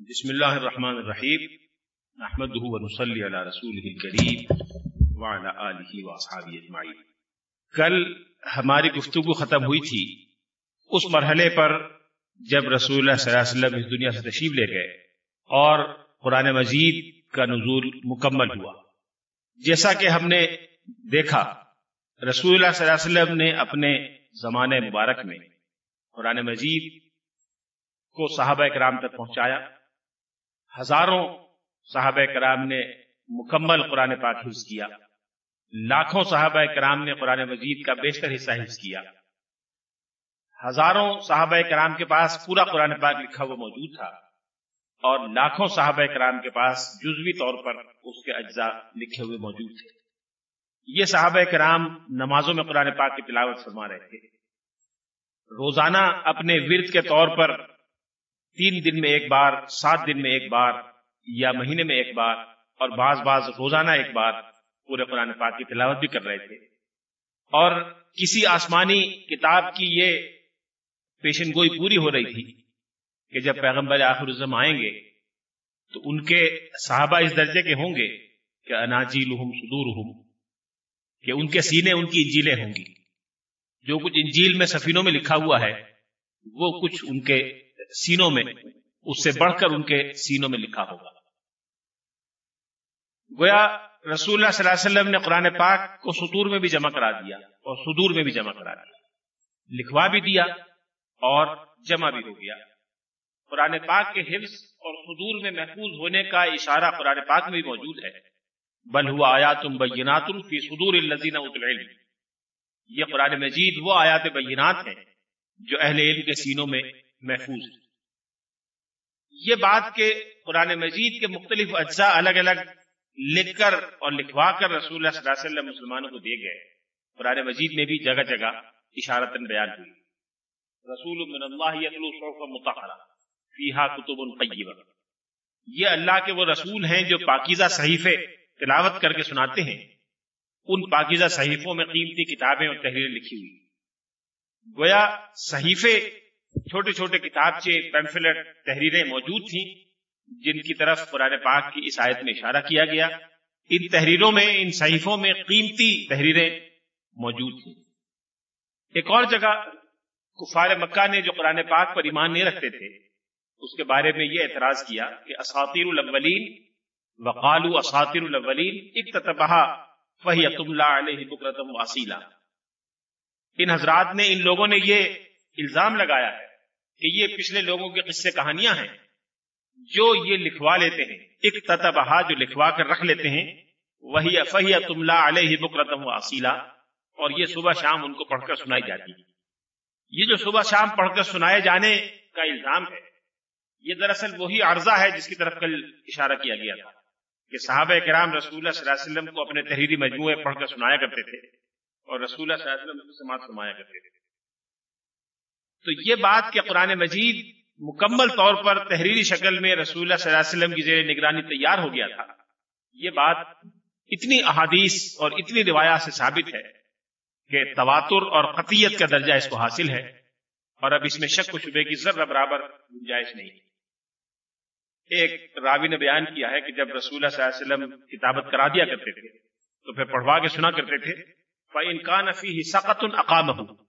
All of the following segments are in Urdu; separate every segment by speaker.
Speaker 1: بسم اللہ الرحمن الرحیم۔ احمده ونصلي على رسوله الكريم وعلى آله واصحابه اجمعین۔ کل ہماری گفتگو ختم ہوئی تھی۔ اس مرحلے پر جب رسول اللہ صلی اللہ علیہ وسلم اس دنیا سے تشریف لے گئے اور قرآن مجید کا نزول مکمل ہوا۔ جیسا کہ ہم نے دیکھا، رسول اللہ صلی اللہ علیہ وسلم نے اپنے زمانے مبارک میں قرآن مجید کو صحابہ کرام تک پہنچایا۔ ہزاروں صحابہ کرام نے مکمل قرآن پاک حفظ کیا۔ لاکھوں صحابہ کرام نے قرآن مجید کا بیشتر حصہ حفظ کیا۔ ہزاروں صحابہ کرام کے پاس پورا قرآن پاک لکھا ہوا موجود تھا اور لاکھوں صحابہ کرام کے پاس جزوی طور پر اس کے اجزاء لکھے ہوئے موجود تھے۔ یہ صحابہ کرام نمازوں میں قرآن پاک کی تلاوت فرما رہے تھے۔ روزانہ اپنے ورد کے طور پر تین دن میں ایک بار، سات دن میں ایک بار یا مہینے میں ایک بار اور بعض بعض روزانہ ایک بار پورے قرآن پاک کی تلاوت بھی کر رہے تھے۔ اور کسی آسمانی کتاب کی یہ پیشن گوئی پوری ہو رہی تھی کہ جب پیغمبر آخر الزم آئیں گے تو ان کے صحابہ اس درجے کے ہوں گے کہ اناجی لہم سدور کہ ان کے سینے ان کی انجیلیں ہوں گی۔ جو کچھ انجیل میں سفینوں میں لکھا ہوا ہے، وہ کچھ ان کے سینوں میں، اس سے بڑھ کر ان کے سینوں میں لکھا ہوگا۔ گویا، رسول اللہ صلی اللہ علیہ وسلم نے قرآن پاک کو سطور میں بھی جمع کرا دیا اور سدور میں بھی جمع کرا دیا۔ لکھوا بھی دیا اور جمع بھی ہو گیا۔ قرآن پاک کے حفظ اور سدور میں محفوظ ہونے کا اشارہ قرآن پاک میں بھی موجود ہے۔ بل ہوا آیات بینات فی صدور الذین العلم۔ یہ قرآن مجید وہ آیات بینات ہیں جو اہل علم کے سینوں میں محفوظ۔ یہ بات کہ قرآن مجید کے مختلف اجزاء الگ الگ لکھ کر اور لکھوا کر رسول اللہ صلی اللہ علیہ وسلم مسلمانوں کو دے گئے، قرآن مجید میں بھی جگہ جگہ اشارتن بیان ہوئی۔ رسول من اللہ متحرہ فیہا کتب قیبہ یہ اللہ کے وہ رسول ہیں جو پاکیزہ صحیفے تلاوت کر کے سناتے ہیں۔ ان پاکیزہ صحیفوں میں قیمتی کتابیں اور تحریریں لکھی ہوئی۔ گویا صحیفے چھوٹے چھوٹے کتابچے پیمفلٹ تحریریں موجود تھیں، جن کی طرف قرآن پاک کی اس آیت میں اشارہ کیا گیا۔ ان تحریروں میں، ان صحیفوں میں قیمتی تحریریں موجود تھیں۔ ایک اور جگہ کفار مکہ نے جو قرآن پاک پر ایمان نہیں رکھتے تھے، اس کے بارے میں یہ اعتراض کیا کہ اساطیر الاولین وقالو اساطیر الاولین اکتتبہ فہیت اللہ علیہ بکرتم واسیلہ ان حضرات نے، ان لوگوں نے یہ الزام لگایا ہے کہ یہ پچھلے لوگوں کے قصے کہانیاں ہیں، جو یہ لکھوا لیتے ہیں، ایک جو لکھوا کر رکھ لیتے ہیں، وہی فہی تملا علیہ بکرتم و اور یہ صبح شام ان کو پڑھ کر سنائی جاتی ہے۔ یہ جو صبح شام پڑھ کر سنائے جانے کا الزام ہے، یہ دراصل وہی عرضہ ہے جس کی طرف کل اشارہ کیا گیا تھا کہ صحابہ کرام رسول اللہ صلی اللہ علیہ وسلم کو اپنے تحریری مجموعے پڑھ کر سنایا کرتے تھے، اور رسول اللہ صلی اللہ علیہ وسلم کو سماعت فرمایا کرتے تھے۔ تو یہ بات کہ قرآن مجید مکمل طور پر تحریری شکل میں رسول اللہ صلی اللہ علیہ وسلم کی زیر نگرانی تیار ہو گیا تھا، یہ بات اتنی احادیث اور اتنی روایات سے ثابت ہے کہ تواتر اور قطیت کا درجہ اس کو حاصل ہے اور اب اس میں شک و شبے کی ذرہ برابر گنجائش نہیں۔ ایک راوی نے بیان کیا ہے کہ جب رسول اللہ صلی اللہ علیہ وسلم کتابت کرا دیا کرتے تھے تو پھر پڑھوا کے سنا کرتے تھے، فَإِن فِيهِ سَقَطٌ أَقَامَهُ۔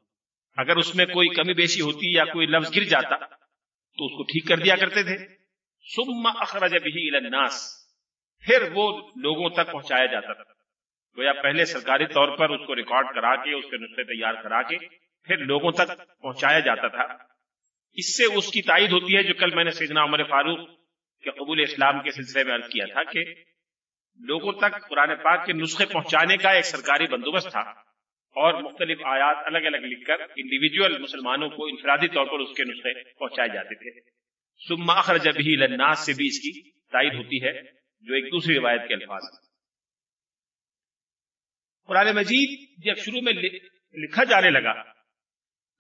Speaker 1: اگر اس میں کوئی کمی بیشی ہوتی یا کوئی لفظ گر جاتا، تو اس کو ٹھیک کر دیا کرتے تھے۔ سم اخرج بھی الناس۔ پھر وہ لوگوں تک پہنچایا جاتا تھا۔ گویا پہلے سرکاری طور پر اس کو ریکارڈ کرا کے، اس کے نسخے تیار کرا کے پھر لوگوں تک پہنچایا جاتا تھا۔ اس سے اس کی تائید ہوتی ہے، جو کل میں نے سیدنا عمر فاروق کے قبول اسلام کے سلسلے میں عرض کیا تھا کہ لوگوں تک قرآن پاک کے نسخے پہنچانے کا ایک سرکاری بندوبست تھا۔ اور مختلف آیات الگ الگ لکھ کر انڈیویجل مسلمانوں کو انفرادی طور پر اس کے نسخے پہنچائے جاتے تھے۔ سما اخرج بھی سے بھی اس کی تائید ہوتی ہے، جو ایک دوسری روایت کے الفاظ ہیں۔ قرآن مجید جب شروع میں لکھا جانے لگا،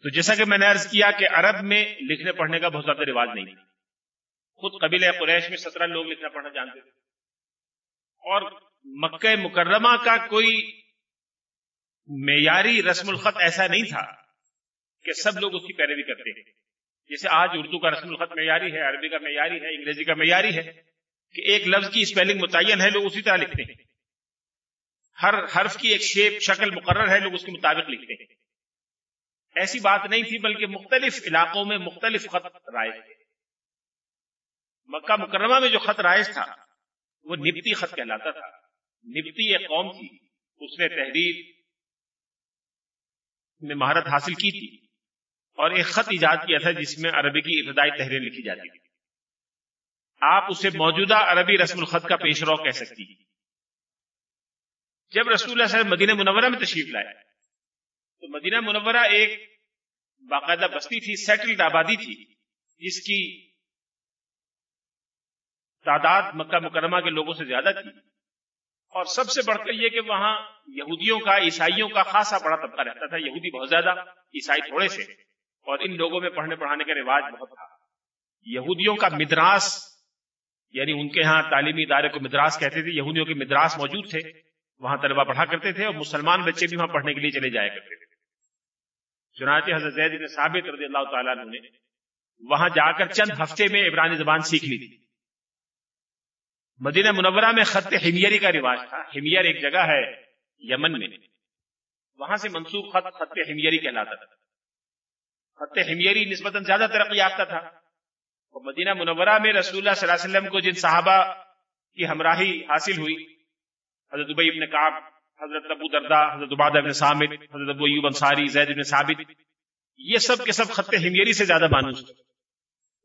Speaker 1: تو جیسا کہ میں نے عرض کیا کہ عرب میں لکھنے پڑھنے کا بہت زیادہ رواج نہیں۔ تھا خود قبیل قریش میں سترہ لوگ لکھنا پڑھنا جانتے تھے۔ اور مکہ مکرمہ کا کوئی معیاری رسم الخط ایسا نہیں تھا کہ سب لوگ اس کی پیروی کرتے ہیں۔ جیسے آج اردو کا رسم الخط معیاری ہے، عربی کا معیاری ہے، انگریزی کا معیاری ہے کہ ایک لفظ کی اسپیلنگ متعین ہے، لوگ اسی طرح لکھتے ہیں۔ ہر حرف کی ایک شیپ شکل مقرر ہے، لوگ اس کے مطابق لکھتے ہیں۔ ایسی بات نہیں تھی، بلکہ مختلف علاقوں میں مختلف خط رائج تھے۔ مکہ مکرمہ میں جو خط رائج تھا، وہ نبتی خط کہلاتا تھا۔ نبتی ایک قوم تھی، اس نے تحریر میں مہارت حاصل کی تھی اور ایک خط ایجاد کیا تھا جس میں عربی کی ابتدائی تحریر لکھی جاتی تھی آپ اسے موجودہ عربی رسم الخط کا پیش رو کہہ سکتی جب رسول اللہ صلی اللہ علیہ وسلم مدینہ منورہ میں تشریف لائے، تو مدینہ منورہ ایک باقاعدہ بستی تھی سیٹلڈ آبادی تھی، جس کی تعداد مکہ مکرمہ کے لوگوں سے زیادہ تھی۔ اور سب سے بڑھ کر یہ کہ وہاں یہودیوں کا، عیسائیوں کا خاصا بڑا طبقہ رہتا تھا، یہودی بہت زیادہ، عیسائی تھوڑے سے، اور ان لوگوں میں پڑھنے، پڑھانے کا رواج بہت تھا۔ یہودیوں کا مدراس یعنی ان کے ہاں تعلیمی ادارے کو مدراس کہتے تھے، یہودیوں کے مدراس موجود تھے، وہاں طلبہ پڑھا کرتے تھے اور مسلمان بچے بھی وہاں پڑھنے کے لیے چلے جایا کرتے تھے۔ چنانچہ حضرت زید بن ثابت رضی اللہ تعالیٰ نے وہاں جا کر چند ہفتے میں عبرانی زبان سیکھ لی تھی۔ مدینہ منورہ میں خط ہمیری کا رواج تھا۔ ہمیر ایک جگہ ہے یمن میں۔ وہاں سے منسوخ خط خط ہمیری کہلاتا تھا۔ خط ہمیری نسبتاً زیادہ ترقی یافتہ تھا۔ اور مدینہ منورہ میں رسول اللہ صلی اللہ علیہ وسلم کو جن صحابہ کی ہمراہی حاصل ہوئی، حضرت ابئی ابن کعب، حضرت ابو دردا حضرت عبادہ ابن سامد حضرت ابو ایوب انصاری، زید ابن ثابت، یہ سب کے سب خط ہمیری سے زیادہ مانوس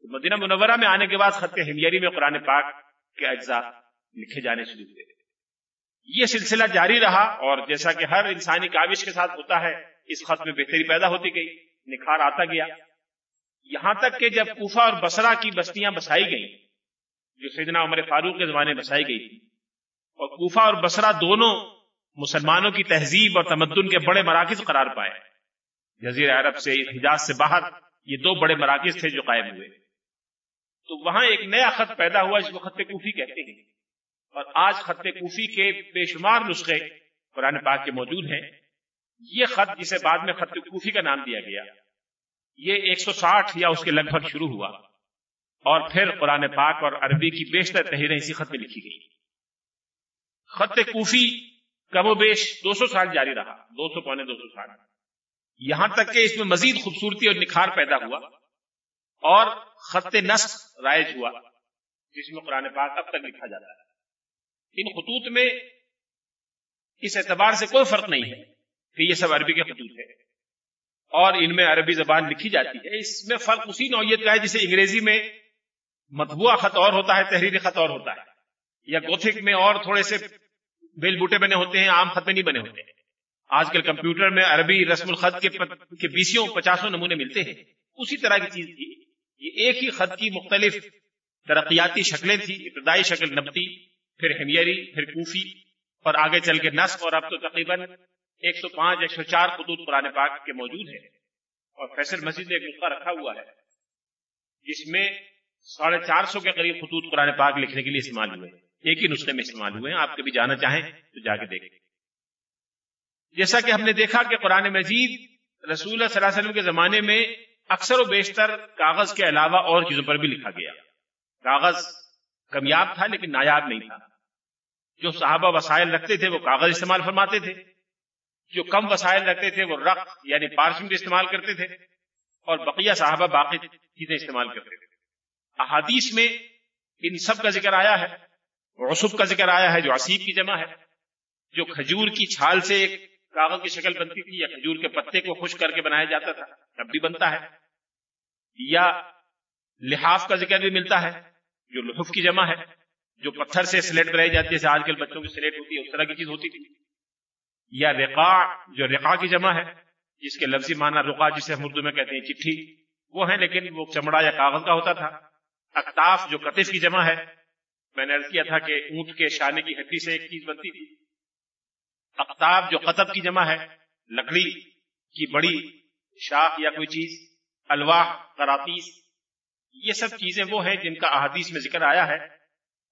Speaker 1: مدینہ منورہ میں آنے کے بعد خط ہمیری میں قرآن پاک کے اجزاء لکھے جانے شروع ہوئے۔ یہ سلسلہ جاری رہا اور جیسا کہ ہر انسانی کاوش کے ساتھ ہوتا ہے، اس خط میں بہتری پیدا ہوتی گئی، نکھار آتا گیا۔ یہاں تک کہ جب کوفہ اور بسرا کی بستیاں بسائی گئیں، جو سیدنا عمر فاروق کے زمانے بسائی گئی تھی اور کوفہ اور بسرا دونوں مسلمانوں کی تہذیب اور تمدن کے بڑے مراکز قرار پائے۔ جزیر عرب سے حجاز سے باہر یہ دو بڑے مراکز تھے جو قائم ہوئے۔ تو وہاں ایک نیا خط پیدا ہوا جس کو خط کوفی کہتے ہیں۔ اور آج خط کوفی کے بے شمار نسخے قرآن پاک کے موجود ہیں۔ یہ خط جسے بعد میں خط کوفی کا نام دیا گیا۔ یہ ایک سو ساٹھ یا اس کے لگ بھگ شروع ہوا۔ اور پھر قرآن پاک اور عربی کی بیشتر تحریریں اسی خط میں لکھی گئی خط کوفی کم و بیش دو سو سال جاری رہا۔ دو سو پونے دو سو سال۔ یہاں تک کہ اس میں مزید خوبصورتی اور نکھار پیدا ہوا۔ اور خط نسخ رائج ہوا جس میں قرآن پاک اب تک لکھا جاتا ہے۔ ان خطوط میں اس اعتبار سے کوئی فرق نہیں ہے کہ یہ سب عربی کے خطوط ہے اور ان میں عربی زبان لکھی جاتی ہے۔ اس میں فرق اسی نوعیت کا ہے جسے انگریزی میں مطبوعہ خط اور ہوتا ہے، تحریری خط اور ہوتا ہے۔ یا گوتھک میں اور تھوڑے سے بیل بوٹے بنے ہوتے ہیں، عام خط میں نہیں بنے ہوتے۔ ہیں آج کل کمپیوٹر میں عربی رسم الخط کے بیسوں پچاسوں نمونے ملتے ہیں۔ اسی طرح کی چیز تھی۔ یہ ایک ہی خط کی مختلف ترقیاتی شکلیں تھی ابتدائی شکل نبتی، پھر ہمیری، پھر کوفی، اور آگے چل کے نصف اور اب تو تقریباً ایک سو پانچ، ایک سو چار خطوط قرآن پاک کے موجود ہیں۔ اور فیصل مسجد نے ایک نسخہ رکھا ہوا ہے، جس میں ساڑھے چار سو کے قریب خطوط قرآن پاک لکھنے کے لیے استعمال ہوئے ایک ہی نسخے میں استعمال ہوئے ہیں، آپ کبھی جانا چاہیں تو جا کے دیکھیں۔ جیسا کہ ہم نے دیکھا کہ قرآن مجید رسول اللہ صلی اللہ علیہ وسلم کے زمانے میں اکثر و بیشتر کاغذ کے علاوہ اور چیزوں پر بھی لکھا گیا۔ کاغذ کمیاب تھا لیکن نایاب نہیں تھا۔ جو صحابہ وسائل رکھتے تھے وہ کاغذ استعمال فرماتے تھے۔ جو کم وسائل رکھتے تھے وہ رق یعنی پارچمنٹ استعمال کرتے تھے اور بقیہ صحابہ باقی چیزیں استعمال کرتے تھے۔ احادیث میں ان سب کا ذکر آیا ہے۔ رسوب کا ذکر آیا ہے جو عصیب کی جمع ہے۔ جو کھجور کی چھال سے ایک کاغذ کی شکل بنتی تھی یا کھجور کے پتے کو خشک کر کے بنایا جاتا تھا۔ اب بھی بنتا ہے۔ یا لحاف کا ذکر بھی ملتا ہے، جو لحف کی جمع ہے، جو پتھر سے سلیٹ بنائی جاتی ہے، جیسے آج کل بچوں کی سلیٹ ہوتی ہے، اس طرح کی چیز ہوتی تھی۔ یا رقا جو رقا کی جمع ہے، جس کے لفظی معنی رقا جسے ہم اردو میں کہتے ہیں، چٹھی، وہ ہے لیکن وہ چمڑا یا کاغذ کا ہوتا تھا۔ اکتاف جو قطف کی جمع ہے، میں نے کیا تھا کہ اونٹ کے شانے کی ہڈی سے ایک چیز بنتی تھی۔ اقتاب جو قطب کی جمع ہے، لکڑی کی بڑی شاخ یا کوئی چیز، الواح کراتیس یہ سب چیزیں وہ ہیں جن کا احادیث میں ذکر آیا ہے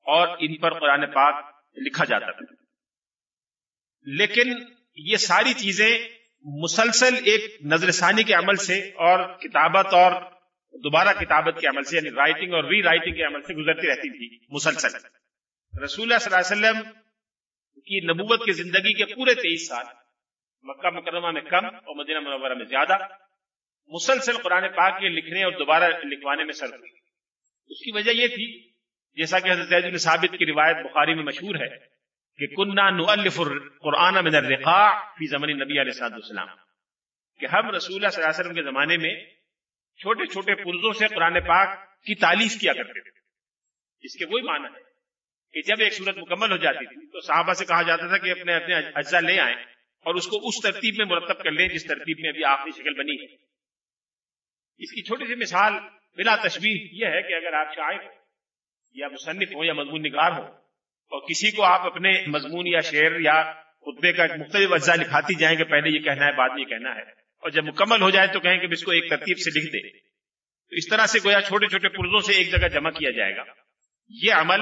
Speaker 1: اور ان پر قرآن پاک لکھا جاتا تھا لیکن یہ ساری چیزیں مسلسل ایک نظر ثانی کے عمل سے اور کتابت اور دوبارہ کتابت کے عمل سے یعنی رائٹنگ اور ری رائٹنگ کے عمل سے گزرتی رہتی تھی مسلسل۔ رسول اللہ صلی اللہ علیہ وسلم کی نبوت کی زندگی کے پورے تیئیس سال مکہ مکرمہ میں کم اور مدینہ منورہ میں زیادہ، مسلسل قرآن پاک کے لکھنے اور دوبارہ لکھوانے میں سر ہوئی۔ اس کی وجہ یہ تھی، جیسا کہ حضرت زید بن ثابت کی روایت بخاری میں مشہور ہے کہ کنہ نؤلف القرآن من الرقاع فی زمن نبی علیہ السلام کہ ہم رسول اللہ صلی اللہ علیہ وسلم کے زمانے میں چھوٹے چھوٹے پرزوں سے قرآن پاک کی تعلیف کیا کرتے تھے۔ اس کے وہی معنی ہے کہ جب ایک صورت مکمل ہو جاتی تھی تو صحابہ سے کہا جاتا تھا کہ اپنے اپنے اجزاء لے آئیں۔ اور اس کو اس ترتیب میں مرتب کر لیں جس ترتیب میں ابھی آخری شکل بنی ہے۔ اس کی چھوٹی سی مثال بلا تشبیح یہ ہے کہ اگر آپ شاعر یا مصنف ہو یا مضمون نگار ہو اور کسی کو آپ اپنے مضمون یا شعر یا خطبے کا مختلف اجزاء لکھاتی جائیں کہ پہلے یہ کہنا ہے، بعد میں یہ کہنا ہے۔ اور جب مکمل ہو جائے تو کہیں کہ اس کو ایک ترتیب سے لکھ دے تو اس طرح سے گویا چھوٹے چھوٹے پرزوں سے ایک جگہ جمع کیا جائے گا۔ یہ عمل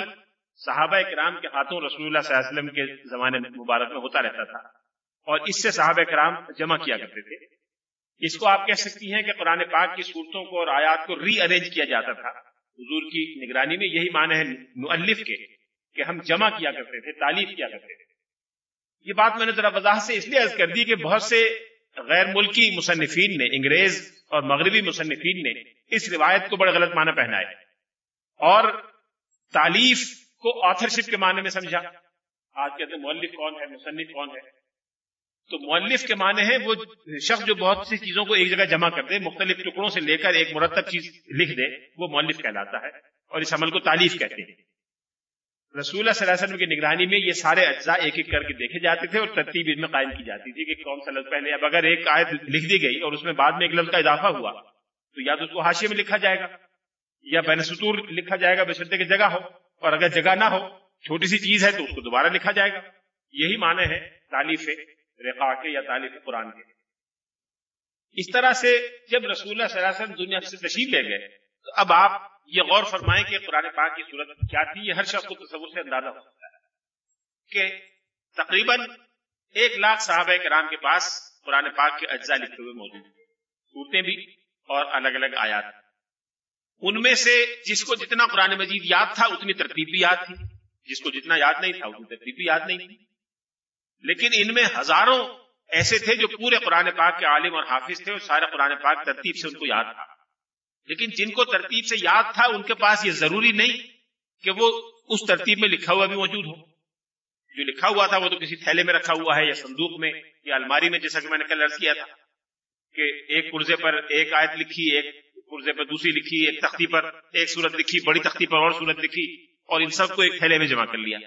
Speaker 1: صحابہ کرام کے ہاتھوں رسول اللہ صلی اللہ علیہ وسلم کے زمانے مبارک میں ہوتا رہتا تھا۔ اور اس سے صحابہ کرام جمع کیا کرتے تھے۔ اس کو آپ کہہ سکتی ہیں کہ قرآن پاک کی صورتوں کو اور آیات کو ری ارینج کیا جاتا تھا۔ حضور کی نگرانی میں یہی معنی ہے مؤلف کے، کہ ہم جمع کیا کرتے تھے تعلیف کیا کرتے تھے۔ یہ بات میں نے ذرا وضاحت سے اس لیے عرض کر دی کہ بہت سے غیر ملکی مصنفین نے، انگریز اور مغربی مصنفین نے اس روایت کو بڑا غلط معنی پہنا ہے اور تعلیف کو آتھرشپ کے معنی میں سمجھا۔ آج کہتے ہیں مولف کون ہے، مصنف کون ہے؟ تو مولف کے معنی ہے وہ شخص جو بہت سی چیزوں کو ایک جگہ جمع کر دے، مختلف ٹکڑوں سے لے کر ایک مرتب چیز لکھ دے، وہ مولف کہلاتا ہے اور اس عمل کو تعلیف کہتے ہیں۔ رسول اللہ صلی اللہ علیہ وسلم کی نگرانی میں یہ سارے اجزاء ایک ایک کر کے دیکھے جاتے تھے اور ترتیب ان میں قائم کی جاتی تھی کہ کون سا لفظ پہلے، اب اگر ایک آیت لکھ دی گئی اور اس میں بعد میں ایک لفظ کا اضافہ ہوا، تو یا تو اس کو حاشیے میں لکھا جائے گا یا بین سطور لکھا جائے گا بشرطے کی جگہ ہو، اور اگر جگہ نہ ہو، چھوٹی سی چیز ہے تو اس کو دوبارہ لکھا جائے گا۔ یہی معنی ہے تعلیف رقا کے یا تعلیف قرآن کے اس طرح سے جب رسول اللہ صلی اللہ علیہ وسلم دنیا سے تشریف لے گئے، تو اب آپ یہ غور فرمائیں کہ قرآن پاک کی صورت کیا تھی؟ یہ ہر شخص کو تصور سے اندازہ ہو سکتا ہے کہ تقریباً ایک لاکھ صحابہ کرام کے پاس قرآن پاک کے اجزاء لکھے ہوئے موجود ہیں۔ صورتیں بھی اور الگ الگ آیات۔ ان میں سے جس کو جتنا قرآن مجید یاد تھا، اتنی ترتیب بھی یاد تھی۔ جس کو جتنا یاد نہیں تھا، اتنی ترتیب بھی یاد نہیں تھی۔ لیکن ان میں ہزاروں ایسے تھے جو پورے قرآن پاک کے عالم اور حافظ تھے اور سارے قرآن پاک ترتیب سے ان کو یاد تھا۔ لیکن جن کو ترتیب سے یاد تھا، ان کے پاس یہ ضروری نہیں کہ وہ اس ترتیب میں لکھا ہوا بھی موجود ہو۔ جو لکھا ہوا تھا وہ تو کسی تھیلے میں رکھا ہوا ہے یا صندوق میں یا الماری میں، جیسا کہ میں نے کل عرض کیا تھا کہ ایک پرزے پر ایک آیت لکھی، ایک پرزے پر دوسری لکھی، ایک تختی پر ایک صورت لکھی، بڑی تختی پر اور صورت لکھی اور ان سب کو ایک تھیلے میں جمع کر لیا۔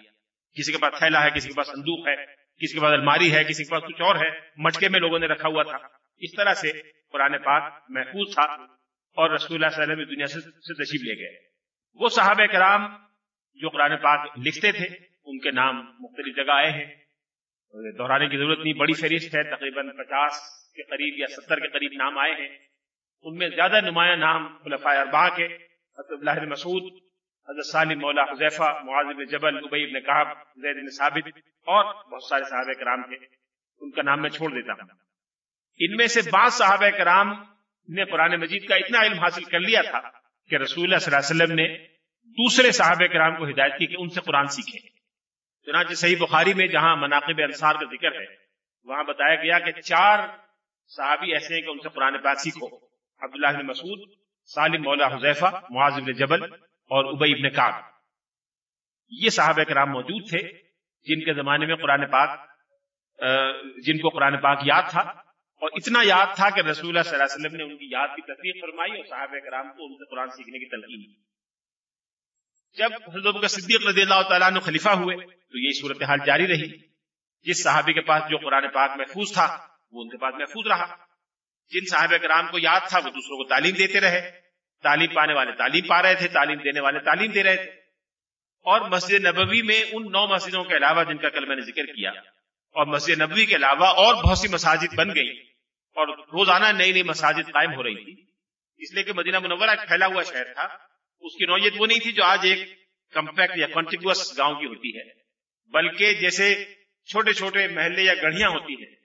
Speaker 1: کسی کے پاس تھیلا ہے، کسی کے پاس صندوق ہے کسی کے پاس الماری ہے، کسی کے پاس کچھ اور ہے، مٹکے میں لوگوں نے رکھا ہوا تھا۔ اس طرح سے قرآن پاک محفوظ تھا اور رسول اللہ صلی اللہ علیہ وسلم دنیا سے تشریف لے گئے۔ وہ صحابہ کرام جو قرآن پاک لکھتے تھے، ان کے نام مختلف جگہ آئے ہیں۔ دہرانے کی ضرورت نہیں، بڑی فہرست ہے، تقریباً پچاس کے قریب یا ستر کے قریب نام آئے ہیں۔ ان میں زیادہ نمایاں نام خلفاء اربا کے، حضرت اللہ مسعود حضرت سالم مولا حذیفہ، معاذ بن جبل ابئی بن کعب، زید بن ثابت اور بہت سارے صحابہ کرام تھے، ان کا نام میں چھوڑ دیتا ہوں۔ ان میں سے بعض صحابہ کرام نے قرآن مجید کا اتنا علم حاصل کر لیا تھا کہ رسول اللہ صلی اللہ علیہ وسلم نے دوسرے صحابہ کرام کو ہدایت کی کہ ان سے قرآن سیکھیں۔ چنانچہ صحیح بخاری میں جہاں مناقب انصار کا ذکر ہے، وہاں بتایا گیا کہ چار صحابی ایسے ہیں کہ ان سے قرآن پاک سیکھو۔ عبداللہ بن مسعود، سالم مولا حذیفہ، معاذ بن جبل اور ابئی ابن کعب۔ یہ صحابہ کرام موجود تھے، جن کے زمانے میں قرآن پاک جن کو قرآن پاک یاد تھا، اور اتنا یاد تھا کہ رسول اللہ صلی اللہ علیہ وسلم نے ان کی یاد کی تصدیق فرمائی اور صحابہ کرام کو ان سے قرآن سیکھنے کی تلقین کی۔ جب حضرت کا صدیق رضی اللہ تعالیٰ نے خلیفہ ہوئے، تو یہ صورتحال جاری رہی۔ جس صحابی کے پاس جو قرآن پاک محفوظ تھا، وہ ان کے پاس محفوظ رہا۔ جن صحابہ کرام کو یاد تھا، وہ دوسروں کو تعلیم دیتے رہے۔ تعلیم پانے والے، تعلیم پا رہے تھے، تعلیم دینے والے، تعلیم دے رہے تھے۔ اور مسجد نبوی میں ان نو مسجدوں کے علاوہ جن کا کل میں نے ذکر کیا، اور مسجد نبوی کے علاوہ اور بہت سی مساجد بن گئی اور روزانہ نئی نئی مساجد قائم ہو رہی تھی۔ اس لیے کہ مدینہ منورہ ایک پھیلا ہوا شہر تھا۔ اس کی نوعیت وہ نہیں تھی جو آج ایک کمپیکٹ یا کنٹینیوس گاؤں کی ہوتی ہے۔ بلکہ جیسے چھوٹے چھوٹے محلے یا گڑھیاں ہوتی ہیں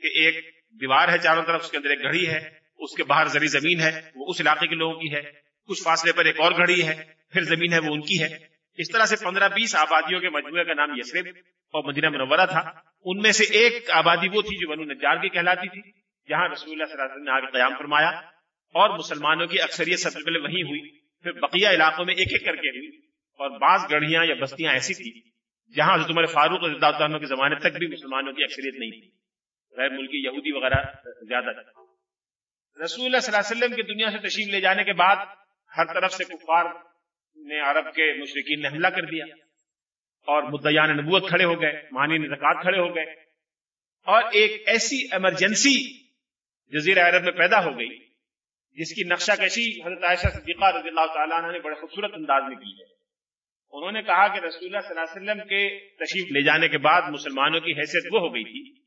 Speaker 1: کہ ایک دیوار ہے چاروں طرف، اس کے اندر ایک گھڑی ہے۔ اس کے باہر زری زمین ہے، وہ اس علاقے کے لوگوں کی ہے۔ کچھ فاصلے پر ایک اور گھڑی ہے، پھر زمین ہے وہ ان کی ہے۔ اس طرح سے پندرہ بیس آبادیوں کے مجموعے کا نام یسرب اور مدینہ منورہ تھا۔ ان میں سے ایک آبادی وہ تھی جو بنو نجار کی کہلاتی تھی۔ جہاں رسول اللہ صلی اللہ علیہ وسلم نے آگے قیام فرمایا اور مسلمانوں کی اکثریت سب سے پہلے وہی ہوئی، پھر بقیہ علاقوں میں ایک ایک کر کے ہوئی۔ اور بعض گڑھیاں یا بستیاں ایسی تھی جہاں حضرت عمر فاروق رضی اللہ عنہ کے زمانے تک بھی مسلمانوں کی اکثریت نہیں تھی۔ غیر ملکی یہودی وغیرہ زیادہ تھا۔ رسول اللہ صلی اللہ علیہ وسلم کی دنیا سے تشریف لے جانے کے بعد ہر طرف سے کفار نے عرب کے مشرقین نے حملہ کر دیا اور مدیان نبوت کھڑے ہو گئے مانی نزکات کھڑے ہو گئے۔ اور ایک ایسی ایمرجنسی جزیرہ عرب میں پیدا ہو گئی، جس کی نقشہ کشی حضرت عائشہ صدیقہ رضی اللہ تعالیٰ عنہ نے بڑے خوبصورت انداز میں کی ہے۔ انہوں نے کہا کہ رسول اللہ صلی اللہ علیہ وسلم کے تشریف لے جانے کے بعد مسلمانوں کی حیثیت وہ ہو گئی تھی،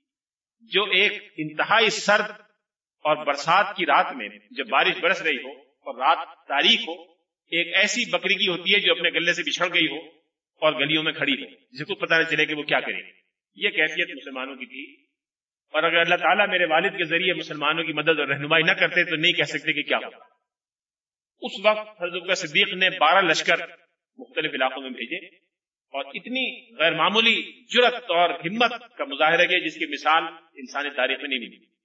Speaker 1: جو ایک انتہائی سرد اور برسات کی رات میں جب بارش برس رہی ہو اور رات تاریخ ہو، ایک ایسی بکری کی ہوتی ہے جو اپنے گلے سے بچھڑ گئی ہو اور گلیوں میں کھڑی ہو جسے کچھ پتہ نہیں چلے کہ وہ کیا کرے۔ یہ کیفیت مسلمانوں کی تھی۔ اور اگر اللہ تعالیٰ میرے والد کے ذریعے مسلمانوں کی مدد اور رہنمائی نہ کرتے تو نہیں کہہ سکتے کہ کیا ہوگا اس وقت حضرت صدیق نے بارہ لشکر مختلف علاقوں میں بھیجے اور اتنی غیر معمولی جرت اور ہمت کا مظاہرہ کیا جس کی مثال انسانی تاریخ میں نہیں ملی۔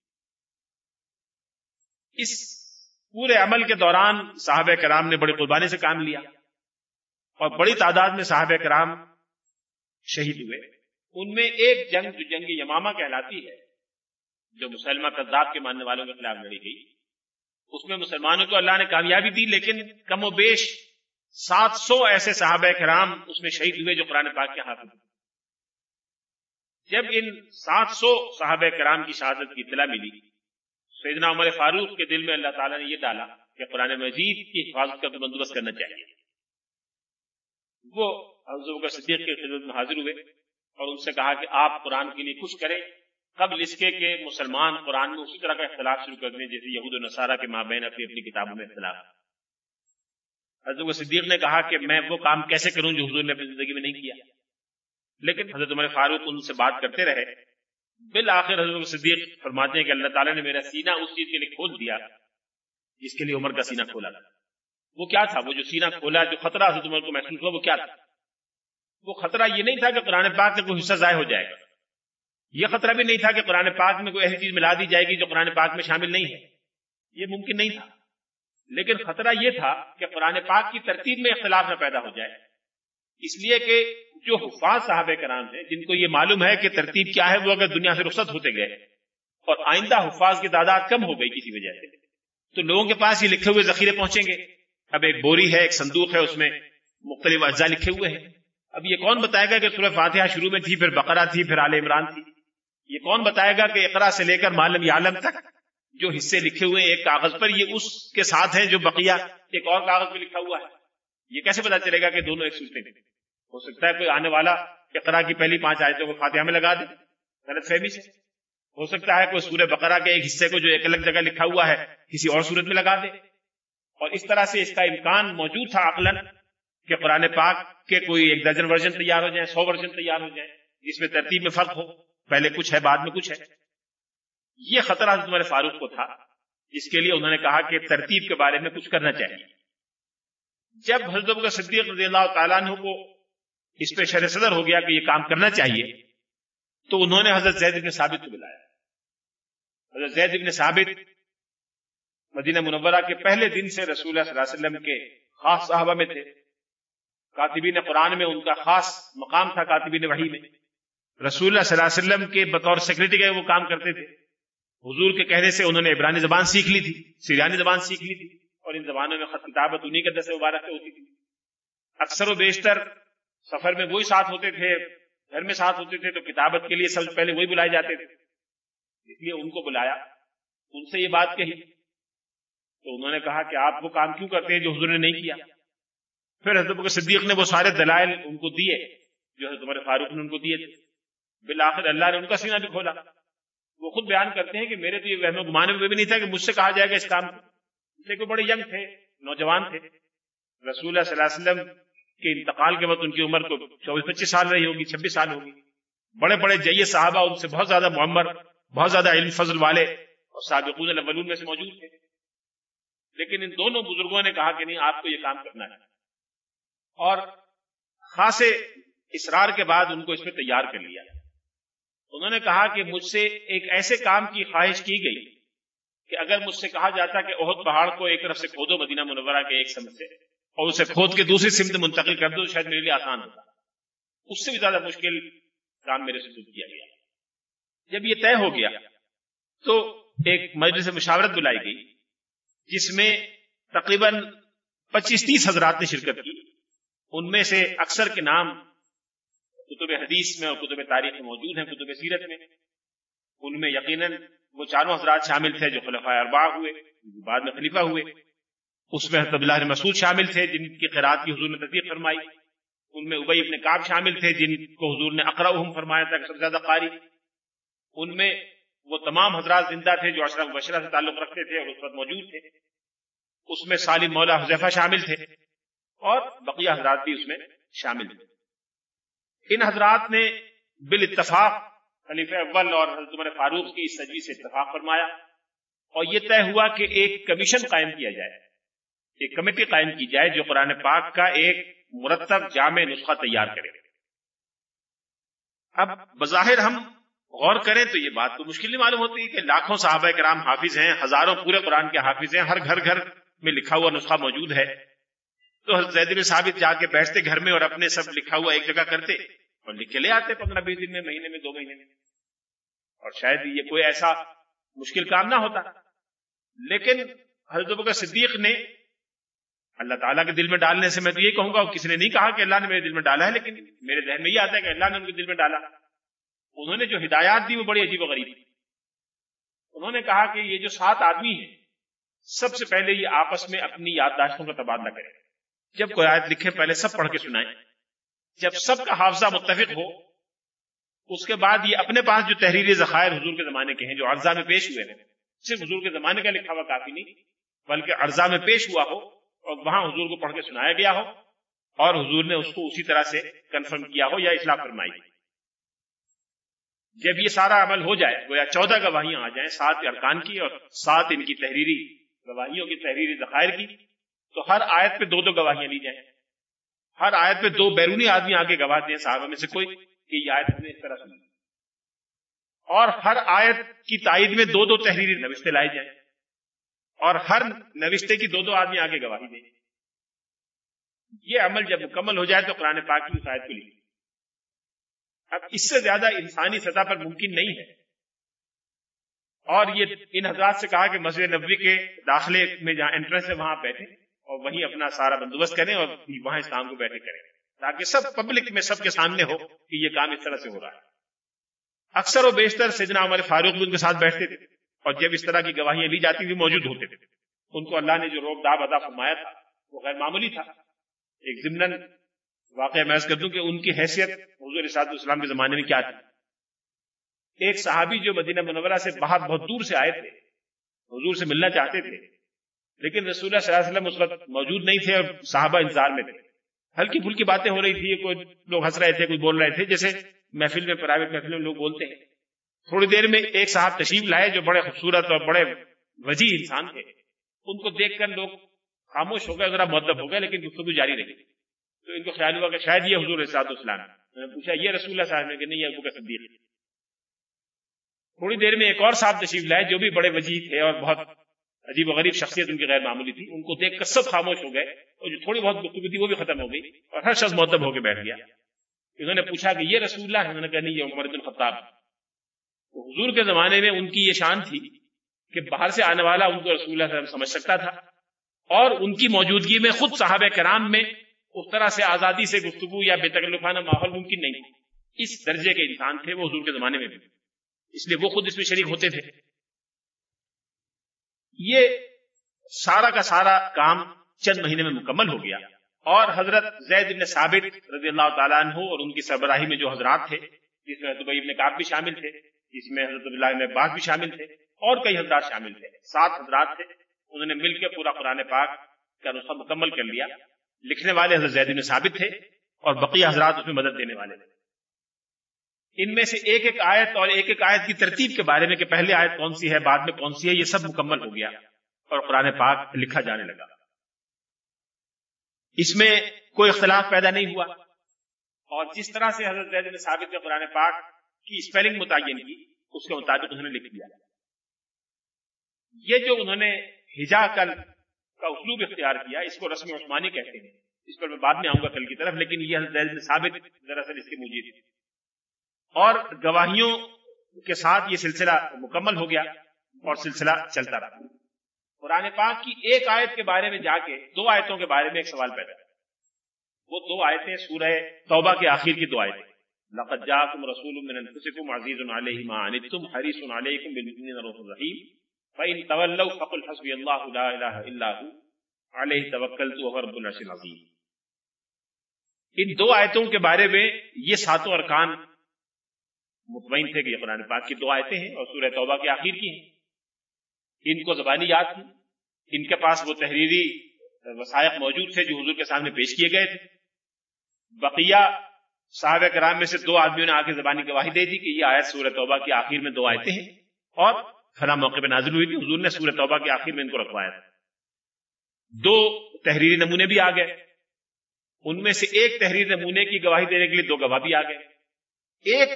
Speaker 1: اس پورے عمل کے دوران صحابہ کرام نے بڑی قربانی سے کام لیا اور بڑی تعداد میں صحابہ کرام شہید ہوئے۔ ان میں ایک جنگ جو جنگ یمامہ کہلاتی ہے، جو مسلمہ کذاب کے ماننے والوں کے خلاف لڑی گئی۔ اس میں مسلمانوں کو اللہ نے کامیابی دی، لیکن کم و بیش سات سو ایسے صحابہ کرام اس میں شہید ہوئے جو قرآن پاک کے حافظ جب ان سات سو صحابہ کرام کی شہادت کی اطلاع ملی سیدنا عمر فاروق کے دل میں اللہ تعالیٰ نے یہ ڈالا کہ قرآن مجید کی حفاظت کا بندوبست کرنا چاہیے۔ وہ حضرت صدیق کے خدمت میں حاضر ہوئے اور ان سے کہا کہ آپ قرآن کے لیے کچھ کریں۔ قبل اس کے کہ مسلمان قرآن میں اسی طرح کا اختلاف شروع کر دیں جیسے یہود و نصارہ کے مابین اپنی اپنی کتابوں میں اختلاف۔ حضرت صدیق نے کہا کہ میں وہ کام کیسے کروں جو حضور نے اپنی زندگی میں نہیں کیا۔ لیکن حضرت عمر فاروق ان سے بات کرتے رہے بالآخر حضرت صدیق فرماتے ہیں کہ اللہ تعالیٰ نے میرا سینہ اس چیز کے لیے کھول دیا جس کے لیے عمر کا سینہ کھولا تھا۔ وہ کیا تھا؟ وہ جو سینہ کھولا، جو خطرہ حضرت عمر کو محسوس ہوا، وہ کیا تھا؟ وہ خطرہ یہ نہیں تھا کہ قرآن پاک کا کوئی حصہ ضائع ہو جائے گا۔ یہ خطرہ بھی نہیں تھا کہ قرآن پاک میں کوئی ایسی چیز ملا دی جائے گی جو قرآن پاک میں شامل نہیں ہے۔ یہ ممکن نہیں تھا۔ لیکن خطرہ یہ تھا کہ قرآن پاک کی ترتیب میں اختلاف نہ پیدا ہو جائے۔ اس لیے کہ جو حفاظ صاحب کرام ہیں، جن کو یہ معلوم ہے کہ ترتیب کیا ہے، وہ اگر دنیا سے رخصت ہوتے گئے اور آئندہ حفاظ کی تعداد کم ہو گئی کسی وجہ سے، تو لوگوں کے پاس یہ لکھے ہوئے ذخیرے پہنچیں گے۔ اب ایک بوری ہے، ایک صندوق ہے، اس میں مختلف اجزاء لکھے ہوئے ہیں۔ اب یہ کون بتائے گا کہ سورہ فاتحہ شروع میں تھی، پھر بقرہ تھی، پھر آل عمران تھی؟ یہ کون بتائے گا کہ اقرا سے لے کر معلوم عالم تک جو حصے لکھے ہوئے ایک کاغذ پر یہ اس کے ساتھ ہیں جو بقیہ ایک اور کاغذ پہ لکھا ہوا ہے۔ یہ کیسے پتا چلے گا کہ دونوں ایک سوچتے ہیں؟ ہو سکتا ہے کوئی آنے والا اقرا کی پہلی پانچ آیتوں کو فاتحہ میں لگا دے۔ غلط فہمی سے۔ ہو سکتا ہے کوئی سورہ بقرہ کے ایک حصے کو جو ایک الگ جگہ لکھا ہوا ہے، کسی اور صورت میں لگا دے۔ اور اس طرح سے اس کا امکان موجود تھا عقلن کہ قرآن پاک کے کوئی ایک درجن ورژن تیار ہو جائیں سو ورژن تیار ہو جائیں جس میں ترتیب میں فرق ہو۔ پہلے کچھ ہے، بعد میں کچھ ہے۔ یہ خطرہ حضرت عمر فاروق کو تھا۔ اس کے لیے انہوں نے کہا کہ ترتیب کے بارے میں کچھ کرنا چاہیے۔ جب حضرت صدیق رضی اللہ تعالیٰ عنہ کو اس پہ شر صدر ہو گیا کہ یہ کام کرنا چاہیے، تو انہوں نے حضرت زید ابن ثابت کو بلایا۔ حضرت زید ابن ثابت مدینہ منورہ کے پہلے دن سے رسول اللہ صلی اللہ علیہ وسلم کے خاص صحابہ میں تھے۔ کاتبین قرآن میں ان کا خاص مقام تھا کاتبین وحی میں۔ رسول اللہ صلی اللہ علیہ وسلم کے بطور سیکرٹری کے وہ کام کرتے تھے۔ حضور کے کہنے سے انہوں نے عبرانی زبان سیکھ لی تھی، سیریانی زبان سیکھ لی تھی۔ اور ان زبانوں میں خط کتابت انہیں کے دس مبارک ہوتی تھی۔ اکثر و بیشتر سفر میں وہی ساتھ ہوتے تھے، گھر میں ساتھ ہوتے تھے، تو کتابت کے لیے سب سے پہلے وہی بلائے جاتے تھے۔ اس لیے ان کو بلایا، ان سے یہ بات کہی۔ تو انہوں نے کہا کہ آپ وہ کام کیوں کرتے ہیں جو حضور نے نہیں کیا؟ پھر حضرت صدیق نے وہ سارے دلائل ان کو دیے، جو حضرت فاروق نے ان کو دیے تھے۔ بالآخر اللہ نے ان کا سینہ بھی کھولا۔ وہ خود بیان کرتے ہیں کہ میرے تو یہ وہم گمانے میں بھی نہیں تھا کہ مجھ سے کہا جائے گا اس کام کو۔ کوئی بڑے ینگ تھے، نوجوان تھے۔ رسول اللہ صلی اللہ علیہ وسلم کے انتقال کے وقت ان کی عمر کو چوبیس، پچیس سال رہی ہوگی، چھبیس سال ہوگی۔ بڑے بڑے جیے صحابہ، ان سے بہت زیادہ معمر، بہت زیادہ علم فضل والے اور سابقون الاولون میں سے موجود تھے۔ لیکن ان دونوں بزرگوں نے کہا کہ نہیں، آپ کو یہ کام کرنا ہے۔ اور خاصے اسرار کے بعد ان کو اس میں تیار کر لیا۔ انہوں نے کہا کہ مجھ سے ایک ایسے کام کی خواہش کی گئی کہ اگر مجھ سے کہا جاتا کہ عہد پہاڑ کو ایک طرف سے کھودو مدینہ منورہ کے ایک سمت سے اور اسے کھود کے دوسری سمت منتقل کر دو، شاید میرے لیے آسان ہوتا۔ اس سے بھی زیادہ مشکل کام میرے سے دور کیا گیا۔ جب یہ طے ہو گیا، تو ایک مجلس مشاورت بلائی گئی، جس میں تقریباً پچیس تیس حضرات نے شرکت کی۔ ان میں سے اکثر کے نام کتب حدیث میں اور کتب تاریخ میں موجود ہیں، کتب سیرت میں۔ ان میں یقیناً وہ چاروں حضرات شامل تھے جو خلفۂ اربا ہوئے بعد میں خلیفہ ہوئے۔ اس میں حضرت اللہ مسعود شامل تھے، جن کی قرآد کی حضور نے تصدیق فرمائی۔ ان میں ابئی ابن کاب شامل تھے، جن کو حضور نے اقرا فرمایا تھا کہ سب سے زیادہ قاری۔ ان میں وہ تمام حضرات زندہ تھے جو اشرف بشرہ سے تعلق رکھتے تھے اور اس وقت موجود تھے۔ اس میں سالم مولا حذیفہ شامل تھے اور بقیہ حضرات بھی اس میں شامل تھے۔ ان حضرات نے بال اتفاق خلیف اول اور حضرت عمر فاروق کی اس سجوی سے اتفاق فرمایا اور یہ طے ہوا کہ ایک کمیشن قائم کیا جائے، ایک کمیٹی قائم کی جائے جو قرآن پاک کا ایک مرتب جامع نسخہ تیار کرے۔ اب بظاہر ہم غور کریں تو یہ بات تو مشکل نہیں معلوم ہوتی ہے کہ لاکھوں صحابہ کرام حافظ ہیں، ہزاروں پورے قرآن کے حافظ ہیں، ہر گھر گھر میں لکھا ہوا نسخہ موجود ہے۔ تو زید بن ثابت جا کے بیٹھتے گھر میں اور اپنے سب لکھا ہوا ایک جگہ کرتے۔ اور لکھ کے لے آتے پندرہ بیس دن میں، مہینے میں، دو مہینے میں۔ اور شاید یہ کوئی ایسا مشکل کام نہ ہوتا۔ لیکن حضرت کا صدیق نے اللہ تعالیٰ کے دل میں ڈالنے سے میں تو یہ کہوں گا کسی نے نہیں کہا کہ اللہ نے میرے دل میں ڈالا ہے، لیکن میرے ذہن میں یہ آتا ہے کہ اللہ نے ان کے دل میں ڈالا۔ انہوں نے جو ہدایات دی وہ بڑی عجیب و غریب۔ تھی انہوں نے کہا کہ یہ جو سات آدمی ہیں، سب سے پہلے یہ آپس میں اپنی یادداشتوں کا تبادلہ کریں۔ جب کوئی آیت لکھے، پہلے سب پڑھ کے سنائیں۔ جب سب کا حافظہ متفق ہو، اس کے بعد یہ اپنے پاس جو تحریری ذخائر حضور کے زمانے کے ہیں، جو ارزا میں پیش ہوئے ہیں، صرف حضور کے زمانے کا لکھا ہوا کافی نہیں، بلکہ ارزا میں پیش ہوا ہو اور وہاں حضور کو پڑھ کے سنایا گیا ہو اور حضور نے اس کو اسی طرح سے کنفرم کیا ہو یا اصلاح فرمائی۔ جب یہ سارا عمل ہو جائے، گویا چودہ گواہیاں آ جائیں، سات ارکان کی اور سات ان کی تحریری گواہیوں کی تحریری ذخائر کی، تو ہر آیت پہ دو دو گواہیاں لی جائیں۔ ہر آیت پہ دو بیرونی آدمی آگے گواہ دیں، صحابہ میں سے کوئی، کہ یہ آیت نے اس طرح سنی۔ اور ہر آیت کی تائید میں دو دو تحریری نوشتے لائے جائیں۔ اور ہر نوشتے کی دو دو آدمی آگے گواہی دیں۔ یہ عمل جب مکمل ہو جائے تو قرآن پاک کی شاید کو لکھی اب اس سے زیادہ انسانی سطح پر ممکن نہیں ہے۔ اور یہ ان حضرات سے کہا کہ مسجد نبوی کے داخلے میں جہاں انٹرنس ہے، وہاں بیٹھے اور وہیں اپنا سارا بندوبست کریں اور وہاں اس کام کو بیٹھے کریں۔ تاکہ سب پبلک میں سب کے سامنے ہو کہ یہ کام اس طرح سے ہو رہا ہے۔ اکثر و بیشتر سجنا ہمارے فاروق بھی ان کے ساتھ بیٹھتے تھے اور جب اس طرح کی گواہیاں لی جاتی تھی موجود ہوتے تھے۔ ان کو اللہ نے جو روک داب ادا فرمایا تھا، وہ غیر معمولی تھا۔ ایک ضمن واقعہ محض کر دوں کہ ان کی حیثیت حضور صاحب السلام کے زمانے میں کیا تھی؟ ایک صحابی جو مدینہ منورہ سے باہر بہت دور سے آئے تھے، حضور سے ملنا چاہتے تھے لیکن رسول اللہ صلی اللہ علیہ وسلم اس وقت موجود نہیں تھے اور صحابہ انتظار میں تھے۔ ہلکی پھلکی باتیں ہو رہی تھی کوئی لوگ ہنس رہے تھے، کوئی بول رہے تھے، جیسے محفل میں پرائیویٹ محفل میں لوگ بولتے ہیں۔ تھوڑی دیر میں ایک صاحب تشریف لائے جو بڑے خوبصورت اور بڑے وجی انسان تھے۔ ان کو دیکھ کر لوگ خاموش ہو گئے، ذرا مدب ہو گئے، لیکن گفتگو جاری رہی۔ تو ان کو خیال ہوا کہ شاید یہ حضور اسلام میں نے پوچھا، یہ رسول اللہ صاحب نے کہ نہیں ابو کا صدیق تھوڑی دیر میں ایک اور صاحب تشریف لائے جو بھی بڑے وجی تھے اور بہت عجیب و غریب شخصیت ان کی غیر معمولی تھی۔ ان کو دیکھ کر سب خاموش ہو گئے اور جو تھوڑی بہت گفتگو تھی وہ بھی ختم ہو گئی اور ہر شخص مدب ہو کے بیٹھ گیا۔ انہوں نے پوچھا کہ یہ رسول اللہ ہے؟ انہوں نے کہا، نہیں، یہ عمر بن خطاب۔ تو حضور کے زمانے میں ان کی یہ شان تھی کہ باہر سے آنے والا ان کو رسول اللہ علیہ وسلم سمجھ سکتا تھا اور ان کی موجودگی میں خود صحابہ کرام میں اس طرح سے آزادی سے گفتگو یا بے تکلفانہ ماحول ممکن نہیں اس درجے کے انسان تھے وہ حضور کے زمانے میں بھی۔ اس لیے وہ خود اس میں شریک ہوتے تھے۔ یہ سارا کا سارا کام چند مہینے میں مکمل ہو گیا اور حضرت زید بن ثابت رضی اللہ تعالیٰ عنہ اور ان کی سربراہی میں جو حضرات تھے، جس میں دبئی ابن کاب بھی شامل تھے، جس میں حضرت اللہ عباس بھی شامل تھے اور کئی حضرات شامل تھے۔ سات حضرات تھے، انہوں نے مل کے پورا قرآن پاک کا نسخہ مکمل کر لیا۔ لکھنے والے حضرت زید ثابت تھے اور بقیہ حضرات اس میں مدد دینے والے تھے۔ ان میں سے ایک ایک آیت اور ایک ایک آیت کی ترتیب کے بارے میں کہ پہلی آیت کون سی ہے، بعد میں کون سی ہے، یہ سب مکمل ہو گیا اور قرآن پاک لکھا جانے لگا۔ اس میں کوئی اختلاف پیدا نہیں ہوا۔ اور جس طرح سے حضرت زید نے ثابت قرآن پاک کی اسپیلنگ متعین کی، اس کے مطابق انہوں نے لکھ دیا۔ یہ جو انہوں نے ہجا کل کا اسلوب اختیار کیا، اس کو رسم عثمانی کہتے ہیں۔ اس پر میں بعد میں آؤں گا کل کی طرف، لیکن یہ حضرت نے ثابت دراصل اس کی موجود اور گواہیوں کے ساتھ یہ سلسلہ مکمل ہو گیا اور سلسلہ چلتا رہا۔ قرآن پاک کی ایک آیت کے بارے میں جا کے، دو آیتوں کے بارے میں ایک سوال پیدا وہ دو آیتیں، سورہ توبہ کے آخر کی دو آیتیں۔ لقد جاءكم رسول من انفسكم عزيز عليه ما عنتم حريص عليكم بالمؤمنين رؤوف رحيم فإن تولوا فقل حسبي الله لا اله الا هو۔ عليه توكلت وهو رب العرش العظيم۔ ان دو آیتوں کے بارے میں یہ ساتوں ارکان مطمئن تھے کہ یہ قرآن پاک کی دو آیتیں ہیں اور سورہ توبہ کے آخر کی ہیں۔ ان کو زبانی یاد تھی۔ ان کے پاس وہ تحریری وسائق موجود تھے جو حضور کے سامنے پیش کیے گئے تھے۔ بقیہ صاحب کرام میں سے دو آدمیوں نے آ کے زبانی گواہی دے دی کہ یہ آیت سورہ توبہ کے آخر میں دو آیتیں ہیں۔ اور فلاں موقع پہ نازل ہوئی تھی۔ حضور نے سورہ توبہ کے آخر میں ان کو رکھوایا تھا۔ دو تحریری نمونے بھی آ گئے۔ ان میں سے ایک تحریر نمونے کی گواہی دینے کے لیے دو گواہ بھی آ گئے۔ ایک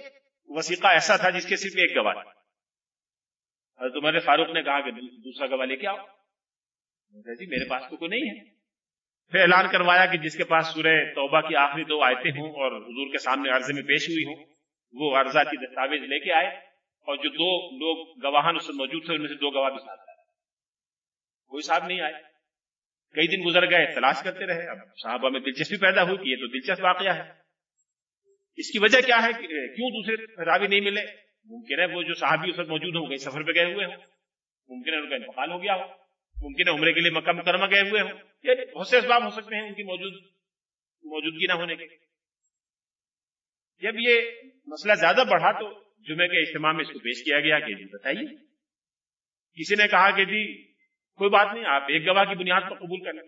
Speaker 1: وسیقہ ایسا تھا جس کے صرف ایک گواہ حضرت عمر فاروق نے کہا کہ دوسرا گواہ لے کے آؤ۔ جی میرے پاس تو کوئی نہیں ہے۔ پھر اعلان کروایا کہ جس کے پاس سورہ توبہ کی آخری دو آیتیں ہوں اور حضور کے سامنے عرضے میں پیش ہوئی ہوں، وہ عرضہ کی دستاویز لے کے آئے اور جو دو لوگ گواہان اس سے موجود تھے، ان میں سے دو گواہ بھی ساتھ آئے۔ کوئی صاحب نہیں آئے۔ کئی دن گزر گئے، تلاش کرتے رہے۔ اب صحابہ میں دلچسپی پیدا ہوئی کہ یہ تو دلچسپ واقعہ ہے۔ اس کی وجہ کیا ہے کیوں دوسرے راوی نہیں ملے؟ ممکن ہے وہ جو صحابی اس وقت موجود ہوں کہیں سفر پہ گئے ہوئے ہوں۔ ممکن ہے ان کا انتقال ہو گیا ہو۔ ممکن ہے عمرے کے لیے مکہ مکرمہ گئے ہوئے ہوں۔ یا بہت سے اسباب ہو سکتے ہیں ان کی موجود موجودگی نہ ہونے کے جب یہ مسئلہ زیادہ بڑھا تو جمعے کے اجتماع میں اس کو پیش کیا گیا کہ جی بتائیے۔ کسی نے کہا کہ جی کوئی بات نہیں، آپ ایک گواہ کی بنیاد پر قبول کر لیں۔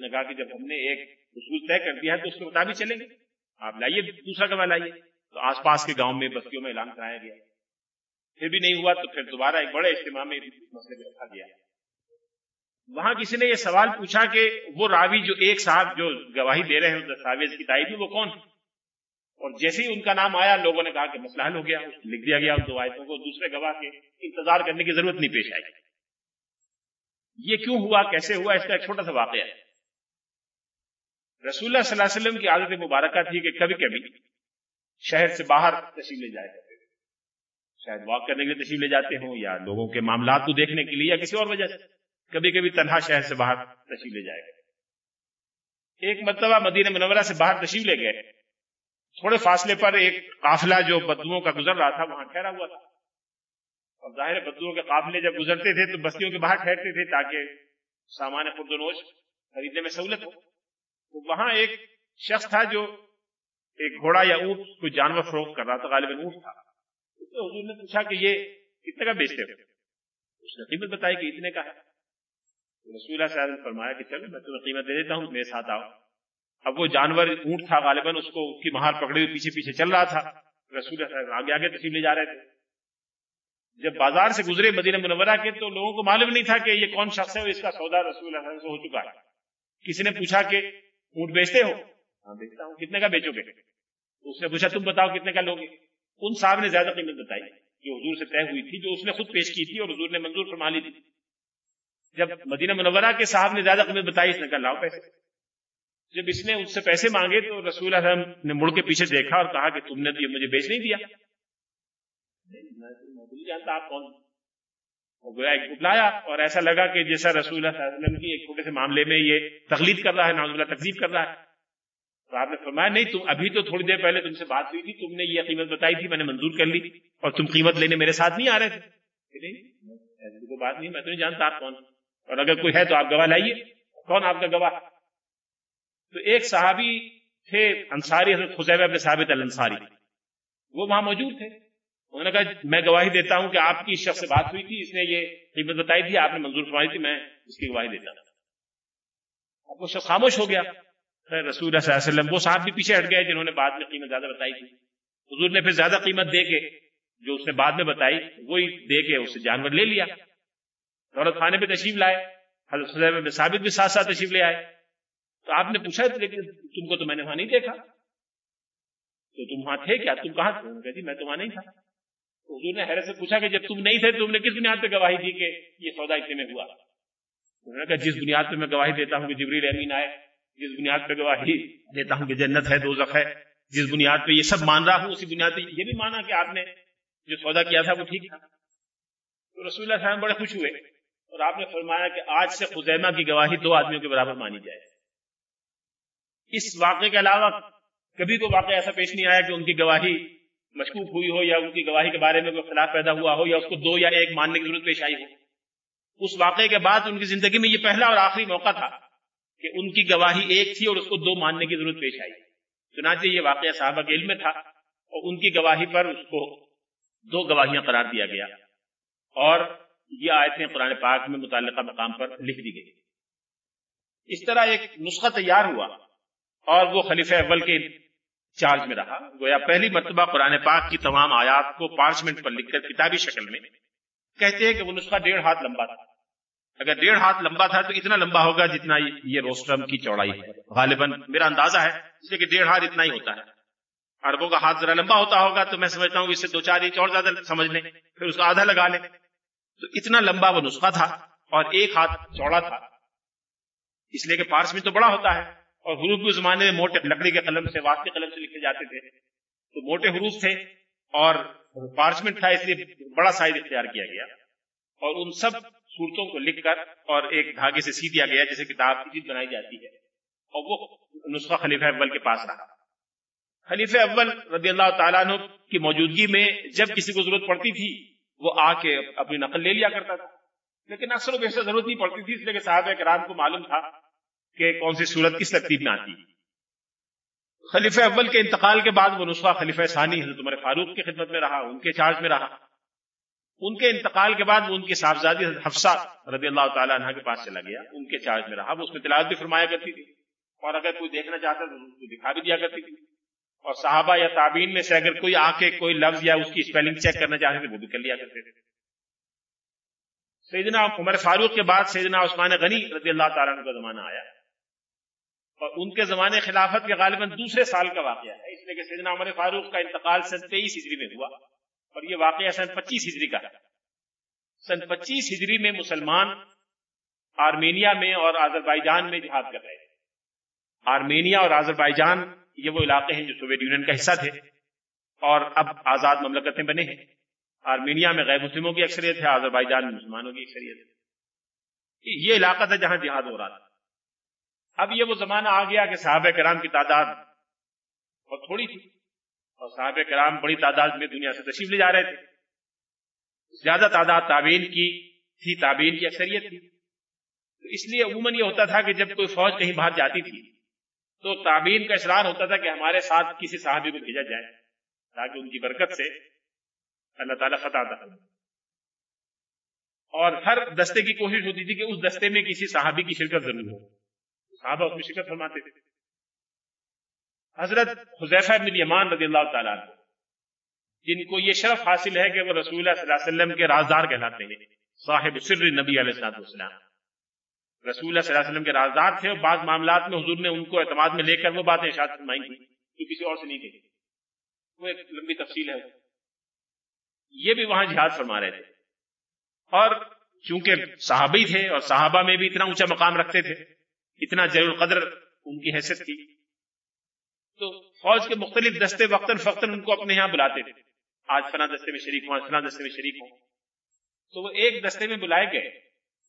Speaker 1: نے کہا کہ جب ہم نے ایک اصول طے کر دیا ہے تو اس کے مطابق چلیں گے۔ آپ لائیے، دوسرا گواہ لائیے۔ تو آس پاس کے گاؤں میں بستیوں میں اعلان کرایا گیا۔ پھر بھی نہیں ہوا تو پھر دوبارہ ایک بڑے اجتماع میں مسئلے کو رکھا گیا۔ وہاں کسی نے یہ سوال پوچھا کہ وہ راوی جو ایک صاحب جو گواہی دے رہے ہیں دستاویز کی تائید وہ کون؟ اور جیسے ہی ان کا نام آیا، لوگوں نے کہا کہ مسئلہ حل ہو گیا لکھ دیا گیا، ان دو آیتوں کو دوسرے گواہ کے انتظار کرنے کی ضرورت نہیں پیش آئی۔ یہ کیوں ہوا؟ کیسے ہوا؟ اس کا ایک چھوٹا سا واقعہ ہے۔ رسول اللہ صلی اللہ علیہ وسلم کی عادت مبارکہ تھی کہ کبھی کبھی شہر سے باہر تشریف لے جائے کرتے شاید واک کرنے کے لیے تشریف لے جاتے ہوں یا لوگوں کے معاملات کو دیکھنے کے لیے یا کسی اور وجہ سے۔ کبھی کبھی تنہا شہر سے باہر تشریف لے جائے گا ایک مرتبہ مدینہ منورہ سے باہر تشریف لے گئے۔ تھوڑے فاصلے پر ایک قافلہ جو بدوؤں کا گزر رہا تھا، وہاں ٹھہرا ہوا تھا۔ اور ظاہر بدوؤں کے قافلے جب گزرتے تھے تو بستیوں کے باہر ٹھہرتے تھے تاکہ سامان خرد و نوش خریدنے میں سہولت ہو۔ تو وہاں ایک شخص تھا جو ایک گھوڑا یا اونٹ کوئی جانور فروخت کر رہا تھا، غالباً اونٹ تھا۔ اس نے حضور نے پوچھا کہ یہ کتنے کا بیچتے ہو؟ اس نے قیمت بتائی کہ اتنے کا ہے۔ رسول اللہ صلی اللہ علیہ فرمایا کہ چلو، میں تمہیں قیمت دے دیتا ہوں، میرے ساتھ آؤ۔ اب وہ جانور اونٹ تھا، غالباً اس کو اس کی مہار پکڑے ہوئے پیچھے پیچھے چل رہا تھا۔ رسول اللہ صلی آگے آگے تشریف لے جا رہے تھے۔ جب بازار سے گزرے مدینہ منورہ کے، تو لوگوں کو معلوم نہیں تھا کہ یہ کون شخص ہے اس کا سودا رسول اللہ صلی اللہ علیہ وسلم سے ہو چکا ہے۔ کسی نے پوچھا کہ اونٹ بیچتے ہو؟ ہاں بیچتا ہوں۔ کتنے کا بیچو گے؟ اس نے پوچھا تم بتاؤ کتنے کا لوگے ان صاحب نے زیادہ قیمت بتائی جو حضور سے طے ہوئی تھی جو اس نے خود پیش کی تھی اور حضور نے منظور فرما لی تھی۔ جب مدینہ منورہ کے صاحب نے زیادہ قیمت بتائی اس نے کہا لاؤ پیسے۔ جب اس نے اس سے پیسے مانگے تو رسول اللہ نے مڑ کے پیچھے دیکھا اور کہا کہ تم نے تو یہ مجھے بیچ نہیں دیا۔ جانتا آپ کون بلایا اور ایسا لگا کہ جیسا رسول اللہ صلی اللہ علیہ وسلم کی ایک چھوٹے سے معاملے میں یہ تقلید کر رہا ہے ناز اللہ تقزیب کر رہا ہے۔ تو آپ نے فرمایا، نہیں، تم ابھی تو تھوڑی دیر پہلے تم سے بات ہوئی تھی، تم نے یہ قیمت بتائی تھی، میں نے منظور کر لی اور تم قیمت لینے میرے ساتھ نہیں آ رہے تھے۔ ایسی کوئی بات نہیں، میں تو نہیں جانتا آپ کون اور اگر کوئی ہے تو آپ گواہ لائیے۔ کون آپ کا گواہ؟ تو ایک صحابی تھے، انصاری، حضرت خزیب ابن ثابت الانصاری۔ وہ وہاں موجود تھے۔ انہوں نے کہا، میں گواہی دیتا ہوں کہ آپ کی شخص سے بات ہوئی تھی، اس نے یہ قیمت بتائی تھی، آپ نے منظور فرمائی تھی، میں اس کی گواہی دیتا ہوں۔ وہ شخص خاموش ہو گیا۔ رسول اللہ صلی اللہ علیہ وسلم، وہ صاحب بھی پیچھے ہٹ گئے جنہوں نے بعد میں قیمت زیادہ بتائی تھی۔ حضور نے پھر زیادہ قیمت دے کے جو اس نے بعد میں بتائی، وہی دے کے اسے جانور لے لیا۔ دولت خانے پہ تشریف لائے، حضرت ثابت بھی ساتھ ساتھ تشریف لے آئے۔ تو آپ نے پوچھا لیکن تم کو تو میں نے وہاں نہیں دیکھا۔ تو تم وہاں تھے کیا؟ تم کہاں تھے؟ جی میں تو وہاں نہیں تھا۔ حضور نے حیرت سے پوچھا کہ جب تم نہیں تھے تم نے کس بنیاد پہ گواہی دی کہ یہ سودا اتنے میں ہوا؟ انہوں نے کہا، جس بنیاد پہ میں گواہی دیتا ہوں کہ جبریل امین آئے، جس بنیاد پہ گواہی دیتا ہوں کہ جنت ہے، دوزخ ہے، جس بنیاد پہ یہ سب مان رہا ہوں، اسی بنیاد پہ یہ بھی مانا کہ آپ نے جو سودا کیا تھا وہ ٹھیک تھا۔ تو رسول اللہ صاحب بڑے خوش ہوئے اور آپ نے فرمایا کہ آج سے خزیمہ کی گواہی دو آدمیوں کے برابر مانی جائے۔ اس واقعے کے علاوہ کبھی کوئی واقعہ ایسا پیش نہیں آیا کہ ان کی گواہی مشکوک ہوئی ہو یا ان کی گواہی کے بارے میں کوئی خلاف پیدا ہوا ہو یا اس کو دو یا ایک ماننے کی ضرورت پیش آئی ہو۔ اس واقعے کے بعد ان کی زندگی میں یہ پہلا اور آخری موقع تھا کہ ان کی گواہی ایک تھی اور اس کو دو ماننے کی ضرورت پیش آئی۔ چنانچہ یہ واقعہ صحابہ کے علم میں تھا اور ان کی گواہی پر اس کو دو گواہیاں قرار دیا گیا اور یہ آیتیں قرآن پاک میں متعلقہ مقام پر لکھ دی گئی۔ اس طرح ایک نسخہ تیار ہوا اور وہ خلیفہ اول کے چارج میں رہا۔ گویا پہلی مرتبہ قرآن پاک کی تمام آیات کو پارچمنٹ پر لکھ کر کتابی شکل میں کہتے ہیں کہ وہ نسخہ ڈیڑھ ہاتھ لمبا تھا۔ اگر ڈیڑھ ہاتھ لمبا تھا تو اتنا لمبا ہوگا جتنا یہ روسٹرم کی چوڑائی ہے۔ غالباً میرا اندازہ ہے اس لیے کہ ڈیڑھ ہاتھ اتنا ہی ہوتا ہے۔ اربوں کا ہاتھ ذرا لمبا ہوتا ہوگا تو میں سمجھتا ہوں اس سے دو چار انچ اور زیادہ سمجھ لیں۔ پھر اس کا آدھا لگا لیں۔ تو اتنا لمبا وہ نسخہ تھا اور ایک ہاتھ چوڑا تھا۔ اس لیے کہ پارس میں تو بڑا ہوتا ہے۔ اور حروف کے زمانے میں موٹے، لکڑی کے قلم سے، واسطے قلم سے لکھے جاتے تھے۔ تو موٹے حروف تھے اور پارچمنٹ تھا، اس لیے بڑا سائز اختیار کیا گیا۔ اور ان سب صورتوں کو لکھ کر اور ایک دھاگے سے سی دیا گیا جیسے کتاب کی بنائی جاتی ہے۔ اور وہ نسخہ خلیفہ اول کے پاس رہا۔ خلیفہ اول رضی اللہ تعالیٰ عنہ کی موجودگی میں جب کسی کو ضرورت پڑتی تھی، وہ آ کے اپنی نقل لے لیا کرتا تھا۔ لیکن اکثر و بیشتر ضرورت نہیں پڑتی تھی، اس لیے کہ صاحب کرام کو معلوم تھا کہ کون سی صورت کس ترتیب میں آتی خلیفہ اول کے انتقال کے بعد وہ نسخہ خلیفہ ثانی حضرت عمر فاروق کی خدمت میں رہا، ان کے چارج میں رہا۔ ان کے انتقال کے بعد وہ ان کی صاحبزادی حفصہ رضی اللہ تعالیٰ عنہ کے پاس چلا گیا، ان کے چارج میں رہا۔ وہ اس میں تلاوت بھی فرمایا کرتی تھی، اور اگر کوئی دیکھنا چاہتا تو اس کو دکھا بھی دیا کرتی تھی۔ اور صحابہ یا تعبین میں سے اگر کوئی آ کے کوئی لفظ یا اس کی اسپیلنگ چیک کرنا چاہتے تھے، وہ بھی کر لیا کرتے تھے۔ سیدنا عمر فاروق کے بعد سیدنا عثمان غنی رضی اللہ تعالیٰ عنہ کا زمانہ آیا۔ اور ان کے زمانے خلافت کے غالباً دوسرے سال کا واقعہ ہے۔ اس لیے کہ سیدنا عمر فاروق کا انتقال سن تیئیس ہجری میں ہوا اور یہ واقعہ سن پچیس ہجری کا ہے۔ سن پچیس ہجری میں مسلمان آرمینیا میں اور آذر بائی جان میں جہاد کر رہے تھے آرمینیا اور آذر بائی جان یہ وہ علاقے ہیں جو سوویت یونین کا حصہ تھے اور اب آزاد مملکتیں بنے ہیں۔ آرمینیا میں غیر مسلموں کی اکثریت ہے آذر بائی جان میں مسلمانوں کی اکثریت ہے۔ یہ علاقہ تھا جہاں جہاد ہو رہا تھا۔ اب یہ وہ زمانہ آ گیا کہ صحابہ کرام کی تعداد بہت تھوڑی تھی۔ اور صحابہ کرام بڑی تعداد میں دنیا سے تشریف لے جا رہے تھے۔ زیادہ تعداد تعبین کی تھی تعبین کی اکثریت تھی۔ تو اس لیے عموماً یہ ہوتا تھا کہ جب کوئی فوج کہیں باہر جاتی تھی، تو تعبین کا اصرار ہوتا تھا کہ ہمارے ساتھ کسی صحابی کو بھیجا جائے تاکہ ان کی برکت سے اللہ تعالیٰ فتح تھا اور ہر دستے کی کوشش ہوتی تھی کہ اس دستے میں کسی صحابی کی شرکت ضرور ہو۔ صحابہ اس میں شکر فرماتے تھے۔ حضرت حضیفہ بن یمان رضی اللہ تعالیٰ جن کو یہ شرف حاصل ہے کہ وہ رسول اللہ صلی اللہ علیہ وسلم کے رازدار کہلاتے ہیں، صاحب سر نبی علیہ السلام رسول اللہ صلی اللہ علیہ وسلم کے رازدار تھے اور بعض معاملات میں حضور نے ان کو اعتماد میں لے کر وہ باتیں ارشاد فرمائی تھی جو کسی اور سے نہیں کہی وہ ایک لمبی تفصیل ہے۔ یہ بھی وہاں جہاد فرما رہے تھے۔ اور چونکہ صحابی تھے اور صحابہ میں بھی اتنا اونچا مقام رکھتے تھے اتنا جیر القدر ان کی حیثیت تھی تو فوج کے مختلف دستے وقتاً فقتاً ان کو اپنے یہاں بلاتے تھے۔ آج فنا دستے میں شریک ہوں، آج فنا دستے میں شریک ہوں۔ تو وہ ایک دستے میں بلائے گئے،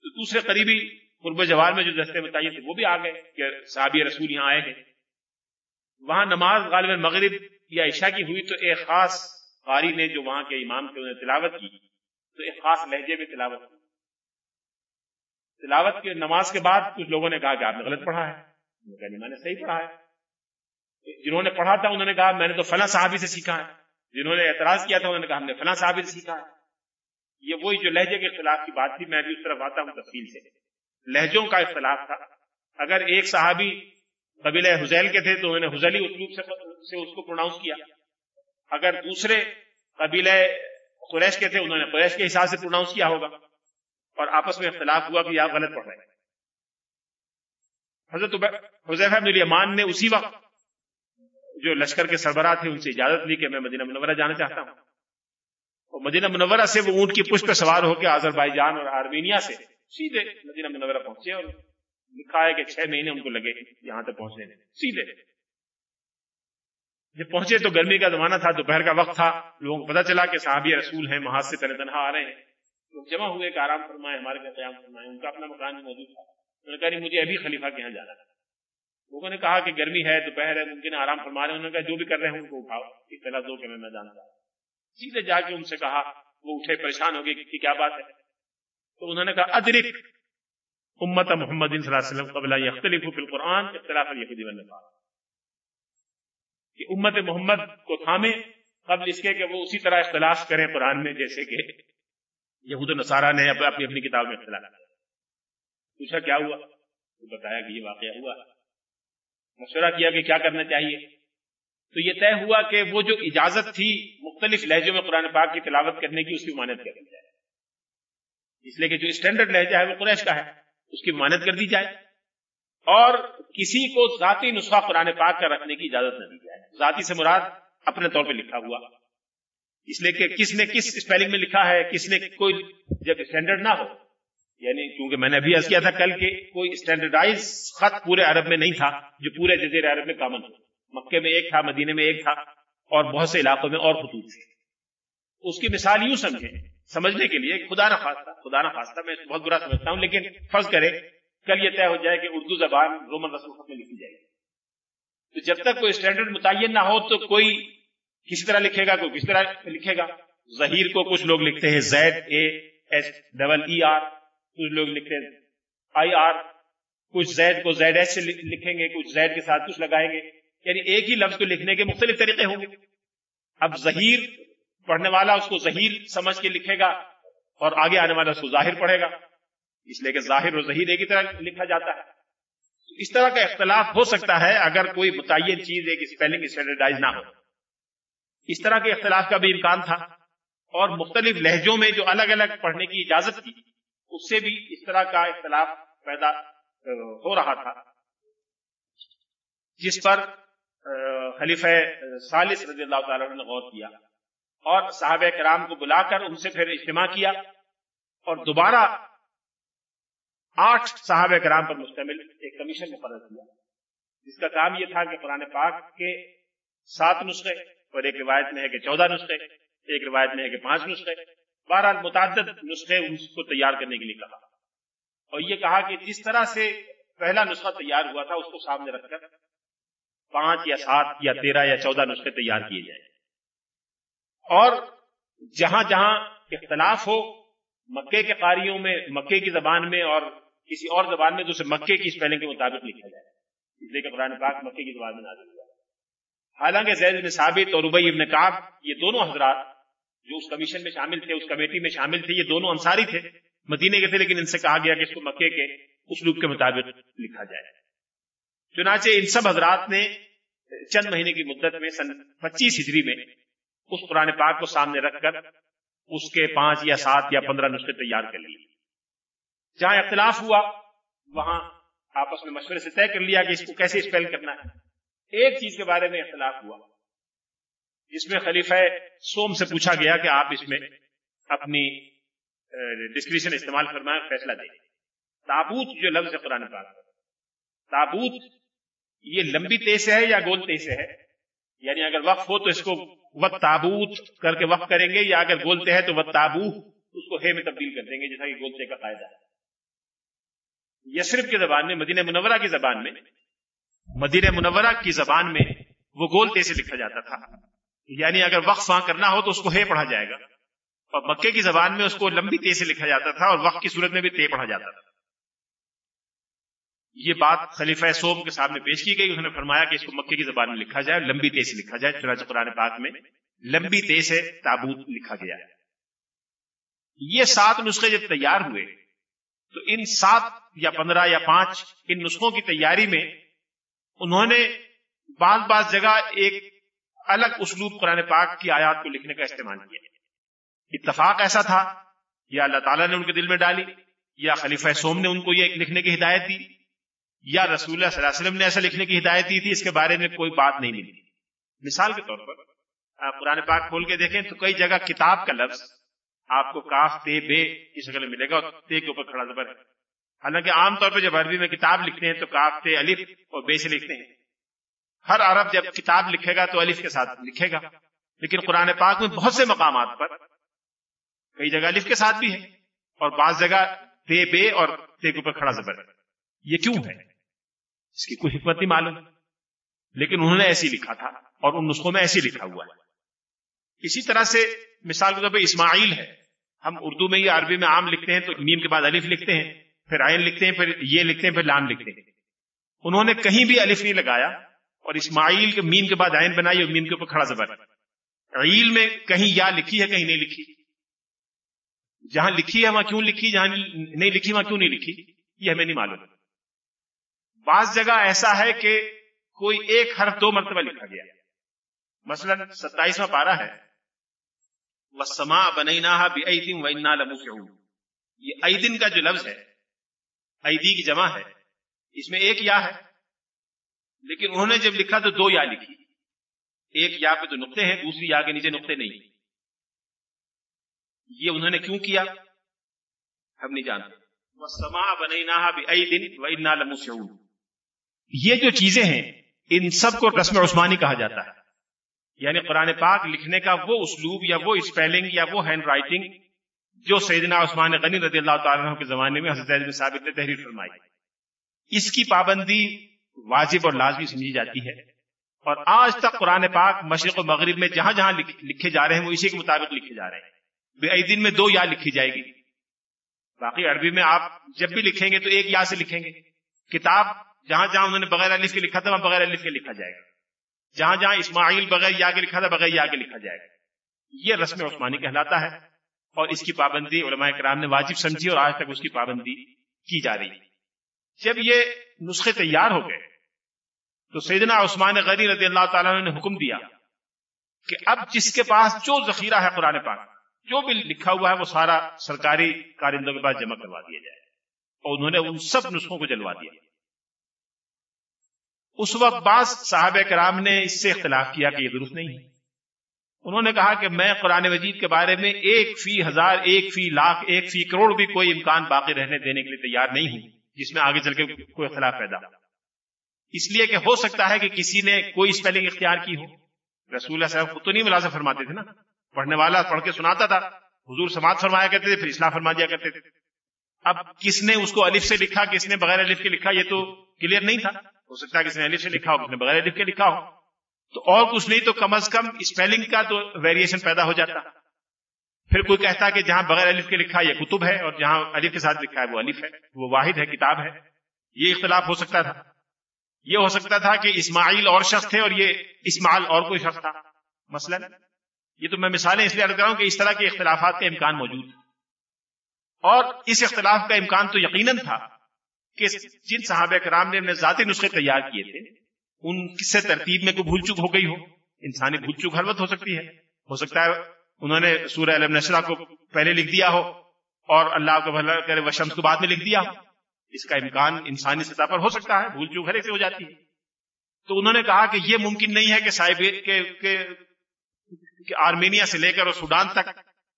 Speaker 1: تو دوسرے قریبی قرب جوار میں جو دستے بتائیے تھے، وہ بھی آ گئے کہ صحابی رسول یہاں آئے گئے وہاں نماز غالب مغرب یا عشاء کی ہوئی تو ایک خاص قاری نے جو وہاں کے امام تھے، انہوں نے تلاوت کی۔ تو ایک خاص لہجے میں تلاوت کی۔ تلاوت کی نماز کے بعد کچھ لوگوں نے کہا کہ آپ نے غلط پڑھا ہے۔ میں نے صحیح پڑھا ہے۔ جنہوں نے پڑھا تھا، انہوں نے کہا، میں نے تو فلاں صحابی سے سیکھا ہے۔ جنہوں نے اعتراض کیا تھا، انہوں نے کہا، ہم نے فلاں صحابی سے سیکھا ہے۔ یہ وہی جو لہجے کے اختلاف کی بات تھی، میں بھی اس طرف آتا ہوں تفصیل سے۔ لہجوں کا اختلاف تھا۔ اگر ایک صحابی قبیلہ حزیل کے تھے، تو انہوں نے حزلی اسلوب سے اس کو پروناؤنس کیا۔ اگر دوسرے قبیلے قریش کے تھے، انہوں نے قریش کے حساب سے پروناؤنس کیا ہوگا۔ اور آپس میں اختلاف ہوا کہ آپ غلط پڑھ رہے ہیں۔ حضرت حضیفہ بن الیمان نے اسی وقت جو لشکر کے سربراہ تھے ان سے اجازت لی کہ میں مدینہ منورہ جانا چاہتا ہوں۔ اور مدینہ منورہ سے وہ اونٹ کی پشت پہ سوار ہو کے آزر بائی جان اور آرمینیا سے سیدھے مدینہ منورہ پہنچے اور لکھا ہے کہ چھ مہینے ان کو لگے یہاں تک پہنچنے میں۔ سیدھے۔ جب پہنچے تو گرمی کا زمانہ تھا، دوپہر کا وقت تھا، لوگوں کو پتا چلا کہ صحابی رسول ہیں محاذ سے تنہا آ رہے ہیں۔ لوگ جمع ہوئے کہ آرام فرمائے، ہمارے گھر قیام فرمائے، ان کا اپنا مکان بھی موجود تھا۔ انہوں نے کہا، نہیں، مجھے ابھی خلیفہ کے یہاں جانا تھا لوگوں نے کہا کہ گرمی ہے، دوپہر ہے، ممکن آرام فرما رہے ہیں۔ انہوں نے کہا، جو بھی کر رہے ہیں ان کو اٹھاؤ۔ اطلاع دو کہ میں نہ جانتا سیدھے جا کے ان سے کہا، وہ اٹھے، پریشان ہو گئے کہ کیا بات ہے۔ تو انہوں نے کہا، ادرک امت محمد صلی اللہ علیہ وسلم قبل یختلف فی القرآن، اختلاف الیہودی والنصارى کہ امت محمد کو تھامے قبل اس کے کہ وہ اسی طرح اختلاف کریں قرآن میں، جیسے کہ یہود و نصارہ نے اپنی اپنی کتاب میں اختلاف پوچھا کیا ہوا؟ تو بتایا کہ یہ واقعہ ہوا۔ مشورہ کیا کہ کیا کرنا چاہیے؟ تو یہ طے ہوا کہ وہ جو اجازت تھی مختلف لہجوں میں قرآن پاک کی تلاوت کرنے کی، اس کی مانت کر دی جائے۔ اس لیے کہ جو اسٹینڈرڈ لہجہ ہے وہ قریش کا ہے، اس کی مانت کر دی جائے۔ اور کسی کو ذاتی نسخہ قرآن پاک کا رکھنے کی اجازت نہ دی جائے۔ ذاتی سے مراد اپنے طور پہ لکھا ہوا۔ اس لیے کہ کس نے کس اسپیلنگ میں لکھا ہے، کس نے کوئی جب اسٹینڈرڈ نہ ہو۔ یعنی کیونکہ میں نے ابھی عرض کیا تھا کل کے کوئی اسٹینڈرڈائز خط پورے عرب میں نہیں تھا، جو پورے جزیر عرب میں کامن ہو۔ مکے میں ایک تھا مدینے میں ایک تھا، اور بہت سے علاقوں میں اور خطوط تھے۔ اس کی مثال یوں سمجھیں، سمجھنے کے لیے خدا نہ خواستہ، خدا نہ خواستہ، میں بہت برا سمجھتا ہوں، لیکن فرض کرے کل یہ طے ہو جائے کہ اردو زبان رومن رسم خط میں لکھی جائے گی۔ تو جب تک کوئی اسٹینڈرڈ متعین نہ ہو، تو کوئی کسی طرح لکھے گا کوئی کس طرح لکھے گا؟ ظہیر کو کچھ لوگ لکھتے ہیں Z A S double E R کچھ لوگ لکھتے ہیں آئی آر کچھ زیڈ کو زیڈ ایس سے لکھیں گے، کچھ زیڈ کے ساتھ کچھ لگائیں گے۔ یعنی ایک ہی لفظ کو لکھنے کے مختلف طریقے ہوں گے۔ اب ظہیر پڑھنے والا اس کو ظہیر سمجھ کے لکھے گا اور آگے آنے والا اس کو ظاہر پڑھے گا۔ اس لیے کہ ظاہر اور ظہیر ایک ہی طرح لکھا جاتا ہے۔ اس طرح کا اختلاف ہو سکتا ہے اگر کوئی متعین چیز ایک اسپیلنگ اسٹینڈرڈائز نہ ہو۔ اس طرح کے اختلاف کا بھی امکان تھا اور مختلف لہجوں میں جو الگ الگ پڑھنے کی اجازت تھی، اس سے بھی اس طرح کا اختلاف پیدا ہو رہا تھا۔ جس پر خلیفہ سالس رضی اللہ تعالی نے غور کیا اور صحابہ کرام کو بلا کر ان سے پھر اجتماع کیا اور دوبارہ آٹھ صحابہ کرام پر مشتمل ایک کمیشن مقرر کیا۔ جس کا کام یہ تھا کہ قرآن پاک کے سات نسخے اور ایک روایت میں ہے کہ چودہ نسخے، ایک روایت میں ہے کہ پانچ نسخے۔ بہرحال متعدد نسخے اس کو تیار کرنے کے لیے کہا۔ اور یہ کہا کہ جس طرح سے پہلا نسخہ تیار ہوا تھا، اس کو سامنے رکھ کر پانچ یا سات یا تیرہ یا چودہ نسخے تیار کیے جائیں۔ اور جہاں جہاں اختلاف ہو، مکے کے قاریوں میں، مکے کی زبان میں اور کسی اور زبان میں، تو اسے مکے کی اسپیلنگ کے مطابق لکھا جائے۔ اس لیے کہ قرآن پاک مکے کی زبان میں نازل ہوا۔ حالانکہ زید بن ثابت اور ربئی ابن کعب، یہ دونوں حضرات جو اس کمیشن میں شامل تھے، اس کمیٹی میں شامل تھے، یہ دونوں انصاری تھے، مدینے کے تھے، لیکن ان سے کہا گیا کہ اس کو مکے کے اسلوب کے مطابق لکھا جائے۔ چنانچہ ان سب حضرات نے چند مہینے کی مدت میں سن پچیس ہجری میں اس قرآن پاک کو سامنے رکھ کر اس کے پانچ یا سات یا پندرہ نسخے تیار کر لیے۔ جہاں اختلاف ہوا، وہاں آپس میں مشورے سے طے کر لیا کہ اس کو کیسے اسپیل کرنا ہے۔ ایک چیز کے بارے میں اختلاف ہوا۔ جس میں خلیفہ سوم سے پوچھا گیا کہ آپ اس میں اپنی ڈسکریشن استعمال فرمائیں، فیصلہ دیں۔ تابوت جو لفظ قرآن پاک تابوت یہ لمبی تیز ہے یا گول تیز ہے؟ یعنی اگر وقف ہو تو اس کو وقت تابوت کر کے وقف کریں گے یا اگر گولتے ہے تو وقت تابو اس کو ہے میں تبدیل کر دیں گے جیسا کہ گولتے کا فائدہ ہے۔ یسرف کی زبان میں، مدینہ منورہ کی زبان میں مدینہ منورہ کی زبان میں وہ گولتے سے لکھا جاتا تھا۔ یعنی اگر وقف وہاں کرنا ہو تو اس کو ہے پڑھا جائے گا۔ اور مکے کی زبان میں اس کو لمبی تے سے لکھا جاتا تھا اور وقت کی صورت میں بھی تے پڑھا جاتا تھا۔ یہ بات خلیفہ سوم کے سامنے پیش کی گئی۔ انہوں نے فرمایا کہ اس کو مکے کی زبان میں لکھا جائے لمبی تے سے لکھا جائے۔ چنانچہ قرآن پاک میں لمبی تے سے تابوت لکھا گیا ہے۔ یہ سات نسخے جب تیار ہوئے تو ان سات یا پندرہ یا پانچ ان نسخوں کی تیاری میں انہوں نے بعض بعض جگہ ایک الگ اسلوب قرآن پاک کی آیات کو لکھنے کا استعمال کیا۔ اتفاق ایسا تھا، یا اللہ تعالیٰ نے ان کے دل میں ڈالی، یا خلیفہ سوم نے ان کو یہ لکھنے کی ہدایت دی، یا رسول اللہ صلی اللہ علیہ وسلم نے ایسا لکھنے کی ہدایت دی تھی، اس کے بارے میں کوئی بات نہیں ملی۔ مثال کے طور پر آپ قرآن پاک کھول کے دیکھیں تو کئی جگہ کتاب کا لفظ آپ کو کاف، تے، بے کی شکل میں ملے گا اور تے کے اوپر کھڑا زبر ہے۔ حالانکہ عام طور پہ جب عربی میں کتاب لکھتے ہیں تو کاف الف اور بے سے لکھتے ہیں۔ ہر عرب جب کتاب لکھے گا تو الف کے ساتھ لکھے گا۔ لیکن قرآن پاک میں بہت سے مقامات پر کئی جگہ الف کے ساتھ بھی ہے اور بعض جگہ تے بے اور تے کے اوپر کھڑا زبر۔ ہے یہ کیوں ہے؟ اس کی کوئی حکمت نہیں معلوم۔ لیکن انہوں نے ایسی لکھا تھا اور ان نسخوں میں ایسی لکھا ہوا ہے۔ اسی طرح سے مثال کے طور پہ اسماعیل ہے۔ ہم اردو میں یا عربی میں عام لکھتے ہیں تو نیم کے بعد الف لکھتے ہیں۔ پھر آئن لکھتے ہیں، پھر یہ لکھتے ہیں، پھر لام لکھتے ہیں۔ انہوں نے کہیں بھی الف نہیں لگایا اور اسماعیل کے میم کے بعد آئن بنائی اور میم کے اوپر کھڑا زبر عیل میں کہیں یا لکھی ہے، کہیں نہیں لکھی۔ جہاں لکھی ہے، وہاں کیوں لکھی؟ جہاں نہیں لکھی، وہاں کیوں نہیں لکھی؟ یہ ہمیں نہیں معلوم۔ بعض جگہ ایسا ہے کہ کوئی ایک حرف دو مرتبہ لکھا گیا۔ مثلا ستائیسواں پارا ہے۔ وسما بنینا وینا لمو یہ ایدن کا جو لفظ ہے ایدی کی جمع ہے۔ اس میں ایک یا ہے۔ لیکن انہوں نے جب لکھا تو دو یا لکھی۔ ایک یا پہ تو نقطے ہیں، دوسری یا کے نیچے نقطے نہیں۔ یہ انہوں نے کیوں کیا؟ ہم نہیں جانتے۔ وسما بنینا دن یہ جو چیزیں ہیں، ان سب کو رسم عثمانی کہا جاتا ہے۔ یعنی قرآن پاک لکھنے کا وہ اسلوب یا وہ اسپیلنگ یا وہ ہینڈ رائٹنگ جو سیدنا عثمان غنی رضی اللہ تعالیٰ کے زمانے میں حضرت ثابت نے تحریر فرمائی۔ اس کی پابندی واجب اور لازمی سمجھی جاتی ہے۔ اور آج تک قرآن پاک مشرق و مغرب میں جہاں جہاں لکھے جا رہے ہیں، وہ اسی کے مطابق لکھے جا رہے ہیں۔ بے دن میں دو یا لکھی جائے گی۔ باقی عربی میں آپ جب بھی لکھیں گے تو ایک یا سے لکھیں گے۔ کتاب جہاں جہاں انہوں نے بغیر الف کے لکھا تھا، وہاں بغیر الف کے لکھا جائے گا۔ جہاں جہاں اسماعیل بغیر یا کے لکھا تھا، بغیر یا کے لکھا جائے گا۔ یہ رسم عثمانی کہلاتا ہے۔ اور اس کی پابندی علماء کرام نے واجب سمجھی اور آج تک اس کی پابندی کی جا رہی جب یہ نسخے تیار ہو گئے، تو سیدنا عثمان غنی رضی اللہ تعالیٰ نے حکم دیا کہ اب جس کے پاس جو ذخیرہ ہے قرآن پاک، جو بھی لکھا ہوا ہے، وہ سارا سرکاری کارندوں کے پاس جمع کروا دیا جائے۔ اور انہوں نے ان سب نسخوں کو جلوا دیا۔ اس وقت بعض صاحب کرام نے اس سے اختلاف کیا کہ یہ درست نہیں ہے۔ انہوں نے کہا کہ میں قرآن مجید کے بارے میں ایک فی ہزار، ایک فی لاکھ، ایک فی کروڑ بھی کوئی امکان باقی رہنے دینے کے لیے تیار نہیں ہوں، جس میں آگے چل کے کوئی اختلاف پیدا ہو۔ اس لیے کہ ہو سکتا ہے کہ کسی نے کوئی اسپیلنگ اختیار کی ہو۔ رسول اللہ صاحب خود تو نہیں ملازم فرماتے تھے نا۔ پڑھنے والا پڑھ کے سناتا تھا۔ حضور سماعت فرمایا کرتے تھے، پھر اصلاح فرما دیا کرتے تھے۔ اب کس نے اس کو الف سے لکھا، کس نے بغیر الف کے لکھا، یہ تو کلیئر نہیں تھا۔ ہو سکتا ہے کسی نے الف سے لکھا ہو کسی نے بغیر الف کے لکھا ہو۔ تو اور کچھ نہیں تو کم از کم اسپیلنگ کا تو ویریشن پیدا ہو جاتا۔ پھر کوئی کہتا کہ جہاں بغیر الف کے لکھا یہ کتب ہے اور جہاں الف کے ساتھ لکھا ہے وہ الف ہے، وہ واحد ہے، کتاب ہے۔ یہ اختلاف ہو سکتا تھا۔ یہ ہو سکتا تھا کہ اسماعیل اور شخص تھے اور یہ اسماعیل اور کوئی شخص تھا۔ مثلا یہ تو میں مثالیں اس لیے کر رہا ہوں کہ اس طرح کے اختلافات کا امکان موجود اور اس اختلاف کا امکان تو یقیناً تھا کہ جن صحابہ کرام نے ذاتی نسخے تیار کیے تھے ان سے ترتیب میں کوئی بھول چک ہو گئی ہو۔ انسانی بھول چک ہر وقت ہو سکتی ہے۔ ہو سکتا ہے انہوں نے سورہ علم نشرہ کو پہلے لکھ دیا ہو اور اللہ کو بھلا کرے وہ شمس کو بعد میں لکھ دیا ہو۔ اس کا امکان انسانی سطح پر ہو سکتا ہے بھول چوک ہر ایک سے ہو جاتی ہے۔ تو انہوں نے کہا کہ یہ ممکن نہیں ہے کہ صاحب کے, کے, کہ آرمینیا سے لے کر اور سوڈان تک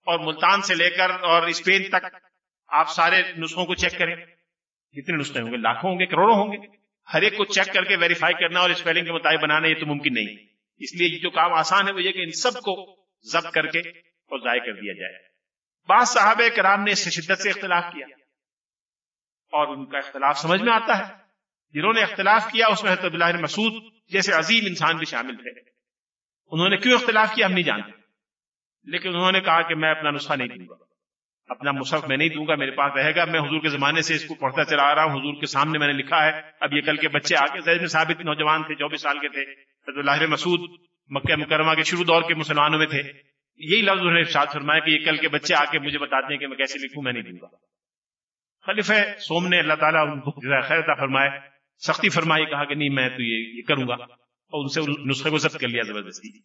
Speaker 1: اور ملتان سے لے کر اور اسپین تک آپ سارے نسخوں کو چیک کریں۔ کتنے نسخے ہوں گے؟ لاکھوں ہوں گے؟ کروڑوں ہوں گے؟ ہر ایک کو چیک کر کے ویریفائی کرنا اور اسپیلنگ کے مطابق بنانا یہ تو ممکن نہیں۔ اس لیے جو کام آسان ہے وہ یہ کہ ان سب کو ضبط کر کے اور ضائع کر دیا جائے۔ بعض صاحب کرام نے اس سے شدت سے اختلاف کیا۔ اور ان کا اختلاف سمجھ میں آتا ہے۔ جنہوں نے اختلاف کیا، اس میں حضرت اللہ مسعود جیسے عظیم انسان بھی شامل تھے۔ انہوں نے کیوں اختلاف کیا ہم نہیں جانتے۔ لیکن انہوں نے کہا کہ میں اپنا نسخہ نہیں دوں گا۔ اپنا مصحف میں نہیں دوں گا، میرے پاس رہے گا۔ میں حضور کے زمانے سے اس کو پڑھتا چلا آ رہا ہوں۔ حضور کے سامنے میں نے لکھا ہے۔ اب یہ کل کے بچے آ کے زید ثابت نوجوان تھے، چوبیس سال کے تھے۔ حضرت اللہ مسعود مکہ مکرمہ کے شروع دور کے مسلمانوں میں تھے۔ یہی لفظ انہوں نے ارشاد فرمایا کہ یہ کل کے بچے آ کے مجھے بتاتے ہیں کہ میں کیسے لکھوں، میں نہیں دوں گا۔ خلیف سوم نے اللہ تعالیٰ ان کو خیر فرمائے۔ سختی فرمائی، کہا کہ نہیں، میں تو یہ کروں گا۔ اور ان سے نسخے کو ضبط کر لیا، زبردستی۔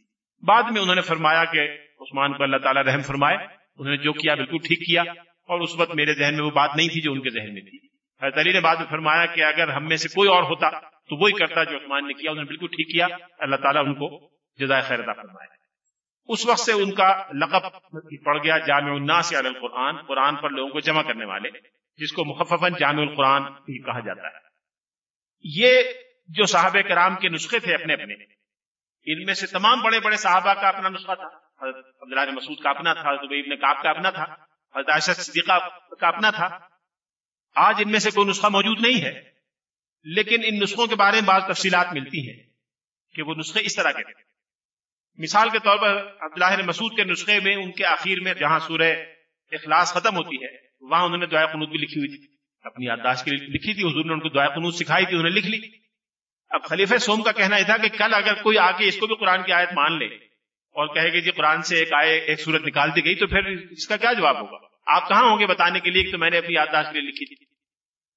Speaker 1: بعد میں انہوں نے فرمایا کہ عثمان کو اللہ تعالیٰ رحم فرمائے۔ انہوں نے جو کیا بالکل ٹھیک کیا اور اس وقت میرے ذہن میں وہ بات نہیں تھی جو ان کے ذہن میں تھی۔ حضرت علی نے بعد میں فرمایا کہ اگر ہم میں سے کوئی اور ہوتا تو وہی کرتا جو عثمان نے کیا، انہوں نے بالکل ٹھیک کیا۔ اللہ تعالیٰ ان کو جزائے خیر عطا فرمائے۔ اس وقت سے ان کا لقب پڑ گیا جامع الناس علی القرآن، قرآن پر لوگوں کو جمع کرنے والے، جس کو مخففاً جامع القرآن بھی کہا جاتا ہے۔ یہ جو صحابہ کرام کے نسخے تھے اپنے اپنے، ان میں سے تمام بڑے بڑے صحابہ کا اپنا نسخہ تھا۔ حضرت عبداللہ مسعود کا اپنا تھا حضرت ابن کعب کا اپنا تھا، حضرت عائشہ صدیقہ کا اپنا تھا۔ آج ان میں سے کوئی نسخہ موجود نہیں ہے، لیکن ان نسخوں کے بارے میں بعض تفصیلات ملتی ہیں کہ وہ نسخے اس طرح کے تھے۔ مثال کے طور پر عبداللہ مسعود کے نسخے میں ان کے آخر میں جہاں سورہ اخلاص ختم ہوتی ہے، وہاں انہوں نے دعائے قنوت بھی لکھی ہوئی تھی۔ اپنی یادداشت کے لیے لکھی تھی، حضور نے ان کو دعائے قنوت سکھائی تھی، انہوں نے لکھ لی۔ اب خلیفہ سوم کا کہنا یہ تھا کہ کل اگر کوئی آ کے اس کو بھی قرآن کی آیت مان لے اور کہے کہ جی قرآن سے ایک آئے، ایک صورت نکال دی گئی تو پھر اس کا کیا جواب ہوگا؟ آپ کہاں ہوں گے بتانے کے لیے تو میں نے اپنی یادداشت کے لیے لکھی تھی؟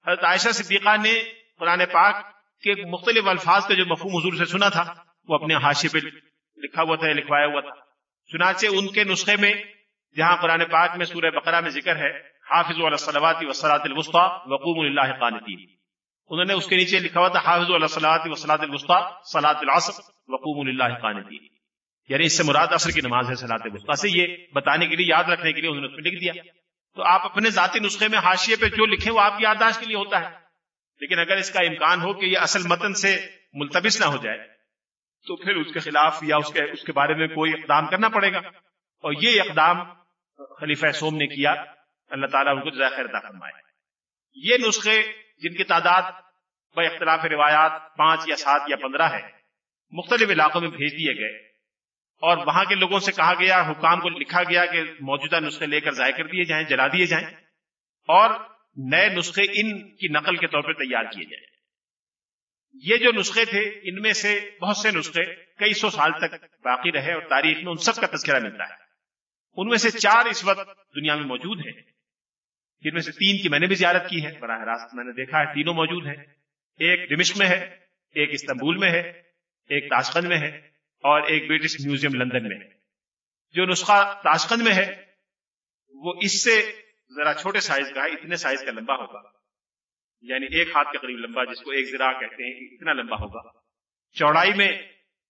Speaker 1: حضرت عائشہ صدیقہ نے قرآن پاک کے مختلف الفاظ کا جو مفہوم حضور سے سنا تھا، وہ اپنے حاشی پہ لکھا ہوا تھا، لکھوایا ہوا تھا۔ چنانچہ ان کے نسخے میں جہاں قرآن پاک میں سورہ بقرہ میں ذکر ہے، حافظ الصلاواتی وسلاۃ الوسطی وقوم اللہ قانتین۔ انہوں نے اس کے نیچے لکھا ہوا تھا، حافظ الصلاۃ وسلاۃ الوسطی، صلاۃ العصر، وقوم اللہ قانتین۔ یعنی اس سے مراد عصر کی نماز ہے صلاۃ الوسطی سے یہ بتانے کے لیے، یاد رکھنے کے لیے انہوں نے اس میں لکھ دیا۔ تو آپ اپنے ذاتی نسخے میں حاشیے پہ جو لکھیں وہ آپ کی یادداشت کے لیے ہوتا ہے۔ لیکن اگر اس کا امکان ہو کہ یہ اصل متن سے ملتبس نہ ہو جائے، تو پھر اس کے خلاف یا اس کے اس کے بارے میں کوئی اقدام کرنا پڑے گا۔ اور یہ اقدام خلیفہ سوم نے کیا۔ اللہ تعالیٰ ان کو خیر فرمائے۔ یہ نسخے جن کی تعداد بے اختلاف روایات پانچ یا سات یا پندرہ ہے، مختلف علاقوں میں بھیج دیے گئے۔ اور وہاں کے لوگوں سے کہا گیا، حکام کو لکھا گیا کہ موجودہ نسخے لے کر ضائع کر دیے جائیں، جلا دیے جائیں اور نئے نسخے ان کی نقل کے طور پر تیار کیے جائیں۔ یہ جو نسخے تھے، ان میں سے بہت سے نسخے کئی سو سال تک باقی رہے اور تاریخ میں ان سب کا تذکرہ ملتا ہے۔ ان میں سے چار اس وقت دنیا میں موجود ہیں، جن میں سے تین کی میں نے بھی زیارت کی ہے، براہ راست میں نے دیکھا ہے، تینوں موجود ہیں۔ ایک ڈمشق میں ہے، ایک استنبول میں ہے، ایک تاشقند میں ہے۔ اور ایک برٹش میوزیم لندن میں۔ ہے جو نسخہ تاشقند میں ہے، وہ اس سے ذرا چھوٹے سائز کا ہے، اتنے سائز کا لمبا ہوگا۔ یعنی ایک ہاتھ کے قریب لمبا، جس کو ایک زرا کہتے ہیں، اتنا لمبا ہوگا۔ چوڑائی میں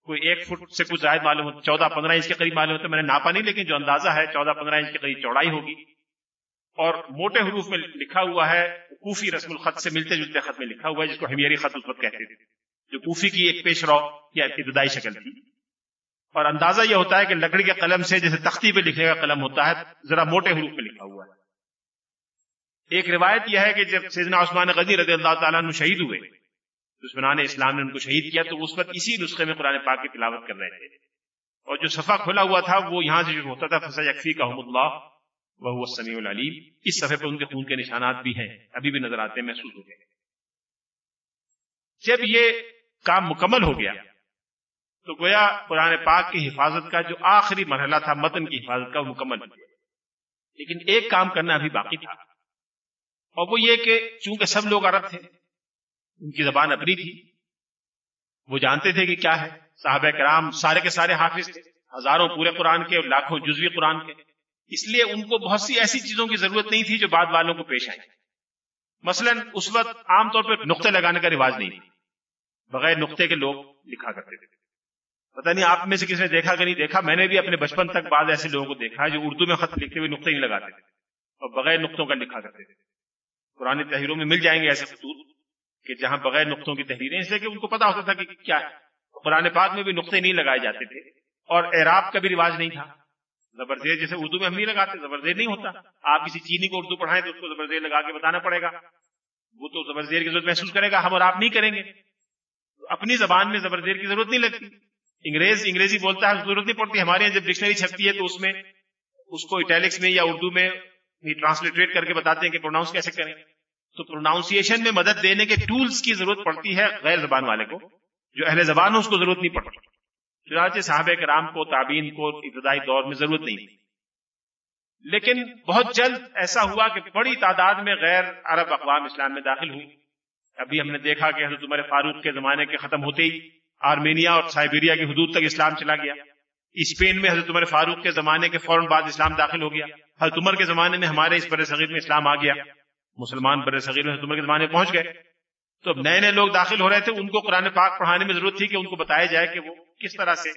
Speaker 1: کوئی ایک فٹ سے کچھ زائد معلوم ہوتا، چودہ پندرہ انچ کے قریب معلوم ہوتا ہے میں نے ناپا نہیں، لیکن جو اندازہ ہے، چودہ پندرہ انچ کے قریب چوڑائی ہوگی۔ اور موٹے حروف میں لکھا ہوا ہے، کوفی رسم الخط سے ملتے جلتے خط میں لکھا ہوا ہے، جس کو ہمیری خط اس وقت کہتے تھے۔ جو کوفی کی ایک پیش رو یا ابتدائی شکل تھی۔ اور اندازہ یہ ہوتا ہے کہ لکڑی کے قلم سے جیسے تختی پہ لکھنے کا قلم ہوتا ہے، ذرا موٹے حروف میں لکھا ہوا ہے۔ ایک روایت یہ ہے کہ جب سیدنا عثمان غزی رضی اللہ تعالیٰ عنہ شہید ہوئے، دشمنان اسلام نے ان کو شہید کیا تو اس وقت اسی نسخے میں قرآن پاک کی تلاوت کر رہے تھے۔ اور جو صفحہ کھلا ہوا تھا، وہ یہاں سے جو ہوتا تھا فسا یکفی کا اللہ وہ سمیع العلیم اس صفحے پہ ان کے خون کے نشانات بھی ہیں، ابھی بھی نظر آتے محسوس ہو گئے جب یہ کام مکمل ہو گیا تو گویا قرآن پاک کی حفاظت کا جو آخری مرحلہ تھا، متن کی حفاظت کا وہ مکمل۔ ہو لیکن ایک کام کرنا ابھی باقی تھا۔ اور وہ یہ کہ چونکہ سب لوگ عرب تھے، ان کی زبان اپنی تھی۔ وہ جانتے تھے کہ کیا ہے۔ صحابہ کرام سارے کے سارے حافظ تھے۔ ہزاروں پورے قرآن کے اور لاکھوں جزوی قرآن کے۔ اس لیے ان کو بہت سی ایسی چیزوں کی ضرورت نہیں تھی جو بعد والوں کو پیش آئی مثلا اس وقت عام طور پہ نقطے لگانے کا رواج نہیں بغیر نقطے کے لوگ لکھا کرتے تھے۔ پتہ نہیں آپ میں سے کسی نے دیکھا کہ نہیں دیکھا؟ میں نے بھی اپنے بچپن تک بعض ایسے لوگوں کو دیکھا جو اردو میں خط لکھتے ہوئے نقطے نہیں لگاتے تھے اور بغیر نقطوں کا لکھا کرتے تھے۔ پرانی تحریروں میں مل جائیں گے ایسے خطوط کہ جہاں بغیر نقطوں کی تحریریں، اس لیے کہ ان کو پتا ہوتا تھا کہ کیا ہے۔ قرآن پاک میں بھی نقطے نہیں لگائے جاتے تھے اور اعراب کا بھی رواج نہیں تھا۔ زبردیر جیسے اردو میں ہم نہیں لگاتے زبردیر نہیں ہوتا۔ آپ کسی چینی کو اردو پڑھائیں تو اس کو زبردیر لگا کے بتانا پڑے گا۔ وہ تو زبردیر کی ضرورت محسوس کرے گا، ہم اور آپ نہیں کریں گے۔ اپنی زبان میں زبردیر کی ضرورت نہیں لگتی۔ انگریز، انگریزی بولتا ہے، ضرورت نہیں پڑتی، ہمارے یہاں جب ڈکشنری چھپتی ہے تو اس میں، اس کو اٹیلکس میں یا اردو میں ٹرانسلیٹریٹ کر کے بتاتے ہیں کہ پروناؤنس کیسے کریں۔ تو پروناؤنسیشن میں مدد دینے کے ٹولز کی ضرورت پڑتی ہے غیر زبان والے کو، جو اہل زبان ہو اس کو ضرورت نہیں پڑتی۔ چنانچہ صحابہ کرام کو تابین کو ابتدائی دور میں ضرورت نہیں۔ لیکن بہت جلد ایسا ہوا کہ بڑی تعداد میں غیر عرب اقوام اسلام میں داخل ہوئی۔ ابھی ہم نے دیکھا کہ حضرت عمر فاروق کے زمانے کے ختم ہوتے ہی آرمینیا اور سائبیریا کی حدود تک اسلام چلا گیا۔ اسپین میں حضرت عمر فاروق کے زمانے کے فوراً بعد اسلام داخل ہو گیا۔ حضرت عمر کے زمانے میں ہمارے اس بر صغیر میں اسلام آ گیا۔ مسلمان بر صغیر میں حضرت عمر کے زمانے پہنچ گئے۔ تو اب نئے نئے لوگ داخل ہو رہے تھے، ان کو قرآن پاک پڑھانے میں ضرورت تھی کہ ان کو بتایا جائے کہ وہ کس طرح سے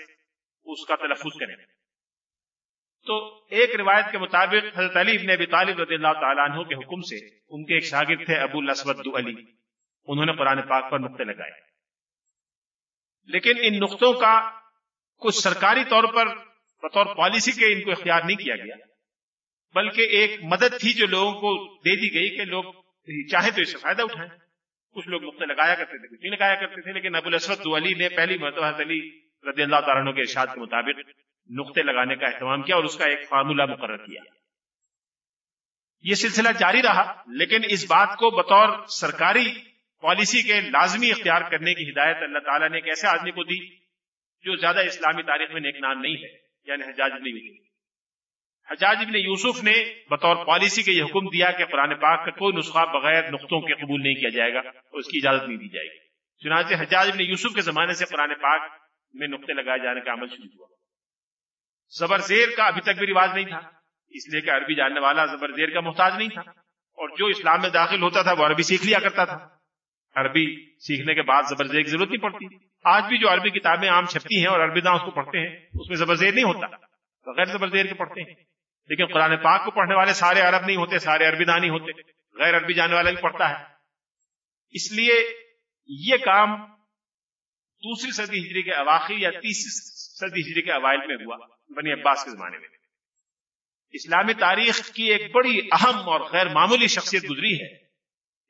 Speaker 1: اس کا تلفظ کریں۔ تو ایک روایت کے مطابق حضرت علی ابن ابی طالب رضی اللہ تعالیٰ عنہ کے حکم سے ان کے ایک شاگرد تھے ابو الاسود علی۔ انہوں نے قرآن پاک پر نقطے لگائے۔ لیکن ان نقطوں کا کچھ سرکاری طور پر بطور پالیسی کے ان کو اختیار نہیں کیا گیا۔ بلکہ ایک مدد تھی جو لوگوں کو دے دی گئی کہ لوگ چاہے تو اس سے فائدہ اٹھائیں۔ کچھ لوگ نقطے لگایا کرتے تھے، کچھ نہیں لگایا کرتے تھے، لیکن ابو الاسود علی نے پہلی مرتبہ علی رضی اللہ تعالیٰ کے ارشاد کے مطابق نقطے لگانے کا اہتمام کیا اور اس کا ایک فارمولہ مقرر کیا۔ یہ سلسلہ جاری رہا، لیکن اس بات کو بطور سرکاری پالیسی کے لازمی اختیار کرنے کی ہدایت اللہ تعالیٰ نے ایک ایسے آدمی کو دی جو زیادہ اسلامی تاریخ میں نیک نام نہیں ہے یعنی حجاج ابن یوسف۔ حجاج ابن یوسف نے بطور پالیسی کے یہ حکم دیا کہ قرآن پاک کا کوئی نسخہ بغیر نقطوں کے قبول نہیں کیا جائے گا اور اس کی اجازت نہیں دی جائے گی۔ چنانچہ حجاج ابن یوسف کے زمانے سے قرآن پاک میں نقطے لگائے جانے کا عمل شروع ہوا۔ زبر زیر کا ابھی تک بھی رواج نہیں تھا، اس لیے کہ عربی جاننے والا زبر زیر کا محتاج نہیں تھا۔ اور جو اسلام میں داخل ہوتا تھا، وہ عربی سیکھ لیا کرتا تھا۔ عربی سیکھنے کے بعد زبر زیر کی ضرورت نہیں پڑتی۔ آج بھی جو عربی کتابیں عام چھپتی ہیں اور عربی داں اس کو پڑھتے ہیں، اس میں زبر زیر نہیں ہوتا۔ غیر زبر زیر کے پڑھتے ہیں۔ لیکن قرآن پاک کو پڑھنے والے سارے عرب نہیں ہوتے، سارے عربی داں نہیں ہوتے، غیر عربی جانے والا بھی پڑھتا ہے۔ اس لیے یہ کام دوسری صدی ہجری کے اواخر یا تیسری صدی ہجری کے اوائل میں ہوا، بنی عباس کے زمانے میں۔ اسلامی تاریخ کی ایک بڑی اہم اور غیر معمولی شخصیت گزری ہے۔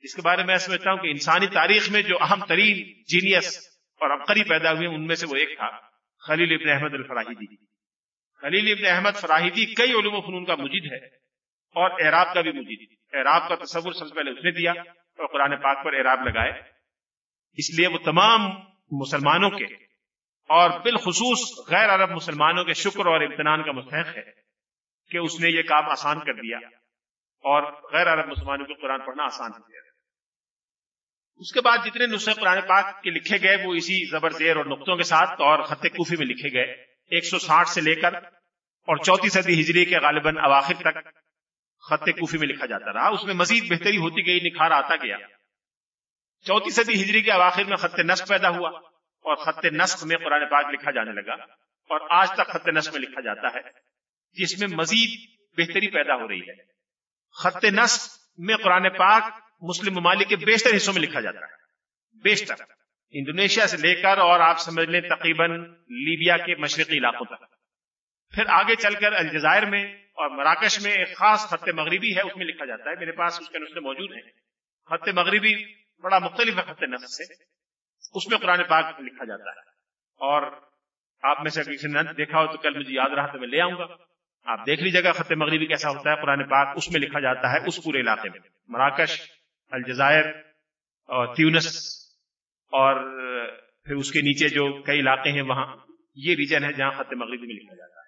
Speaker 1: جس کے بارے میں میں سمجھتا ہوں کہ انسانی تاریخ میں جو اہم ترین جینیس اور عبقری پیدا ہوئے ان میں سے وہ ایک تھا، خلیل ابن احمد الفراہیدی۔ خلیل ابن احمد فراہیدی کئی علوم و فنون کا مجید ہے اور اعراب کا بھی مجید۔ اعراب کا تصور سب سے پہلے اس نے دیا اور قرآن پاک پر اعراب لگائے۔ اس لیے وہ تمام مسلمانوں کے اور بالخصوص غیر عرب مسلمانوں کے شکر اور امتنان کا مستحق ہے کہ اس نے یہ کام آسان کر دیا اور غیر عرب مسلمانوں کو قرآن پڑھنا آسان ہو گیا اس کے بعد جتنے نسخے قرآن پاک کے لکھے گئے وہ اسی زبر زیر اور نقطوں کے ساتھ اور خط کوفی میں لکھے گئے۔ ایک سو ساٹھ سے لے کر اور چوتھی صدی ہجری کے غالباً اواخر تک خط کوفی میں لکھا جاتا رہا۔ اس میں مزید بہتری ہوتی گئی، نکھار آتا گیا۔ چوتھی صدی ہجری کے اواخر میں خط نسق پیدا ہوا اور خط نسق میں قرآن پاک لکھا جانے لگا اور آج تک خط نسق میں لکھا جاتا ہے، جس میں مزید بہتری پیدا ہو رہی ہے۔ خط نسق میں قرآن پاک مسلم ممالک کے بیشتر حصوں میں لکھا جاتا ہے۔ بیشتر۔ انڈونیشیا سے لے کر اور آپ سمجھ لیں تقریباً لیبیا کے مشرقی علاقوں تک۔ پھر آگے چل کر الجزائر میں اور مراکش میں ایک خاص خط مغربی ہے، اس میں لکھا جاتا ہے۔ میرے پاس اس کے نسخے موجود ہیں۔ خط مغربی بڑا مختلف ہے خط نسق سے اس میں قرآن پاک لکھا جاتا ہے۔ اور آپ میں سے کسی نے دیکھا ہو تو کل مجھے یاد رہا تو میں لے آؤں گا۔ آپ دیکھ لیجیے گا خط مغربی کیسا ہوتا ہے۔ قرآن پاک اس میں لکھا جاتا ہے، اس پورے علاقے میں۔ مراکش الجزائر اور تیونس اور پھر اس کے نیچے جو کئی علاقے ہیں وہاں، یہ ریجن ہے جہاں خط مغربی میں لکھا جاتا ہے۔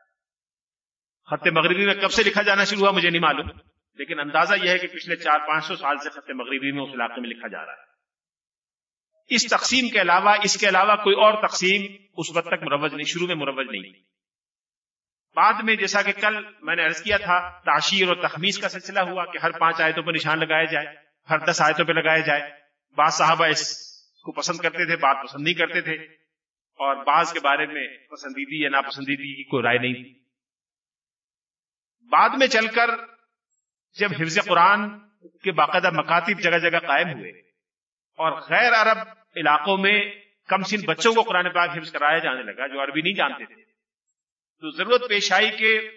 Speaker 1: خط مغربی میں کب سے لکھا جانا شروع ہوا مجھے نہیں معلوم، لیکن اندازہ یہ ہے کہ پچھلے چار پانچ سو سال سے خط مغربی میں اس علاقے میں لکھا جا رہا ہے۔ اس تقسیم کے علاوہ، اس کے علاوہ کوئی اور تقسیم اس وقت تک مروج نہیں، شروع میں مروج نہیں۔ بعد میں جیسا کہ کل میں نے عرض کیا تھا تعشیر اور تخمیز کا سلسلہ ہوا کہ ہر پانچ آیتوں پر نشان لگایا جائے۔ ہر دس آیتوں پہ لگایا جائے۔ بعض صحابہ اس کو پسند کرتے تھے، بعض پسند نہیں کرتے تھے۔ اور بعض کے بارے میں پسندیدی یا ناپسندیدی کی کوئی رائے نہیں تھی۔ بعد میں چل کر جب حفظ قرآن کے باقاعدہ مکاتب جگہ جگہ قائم ہوئے اور غیر عرب علاقوں میں کم سن بچوں کو قرآن پاک حفظ کرایا جانے لگا، جو عربی نہیں جانتے تھے، تو ضرورت پیش آئی کہ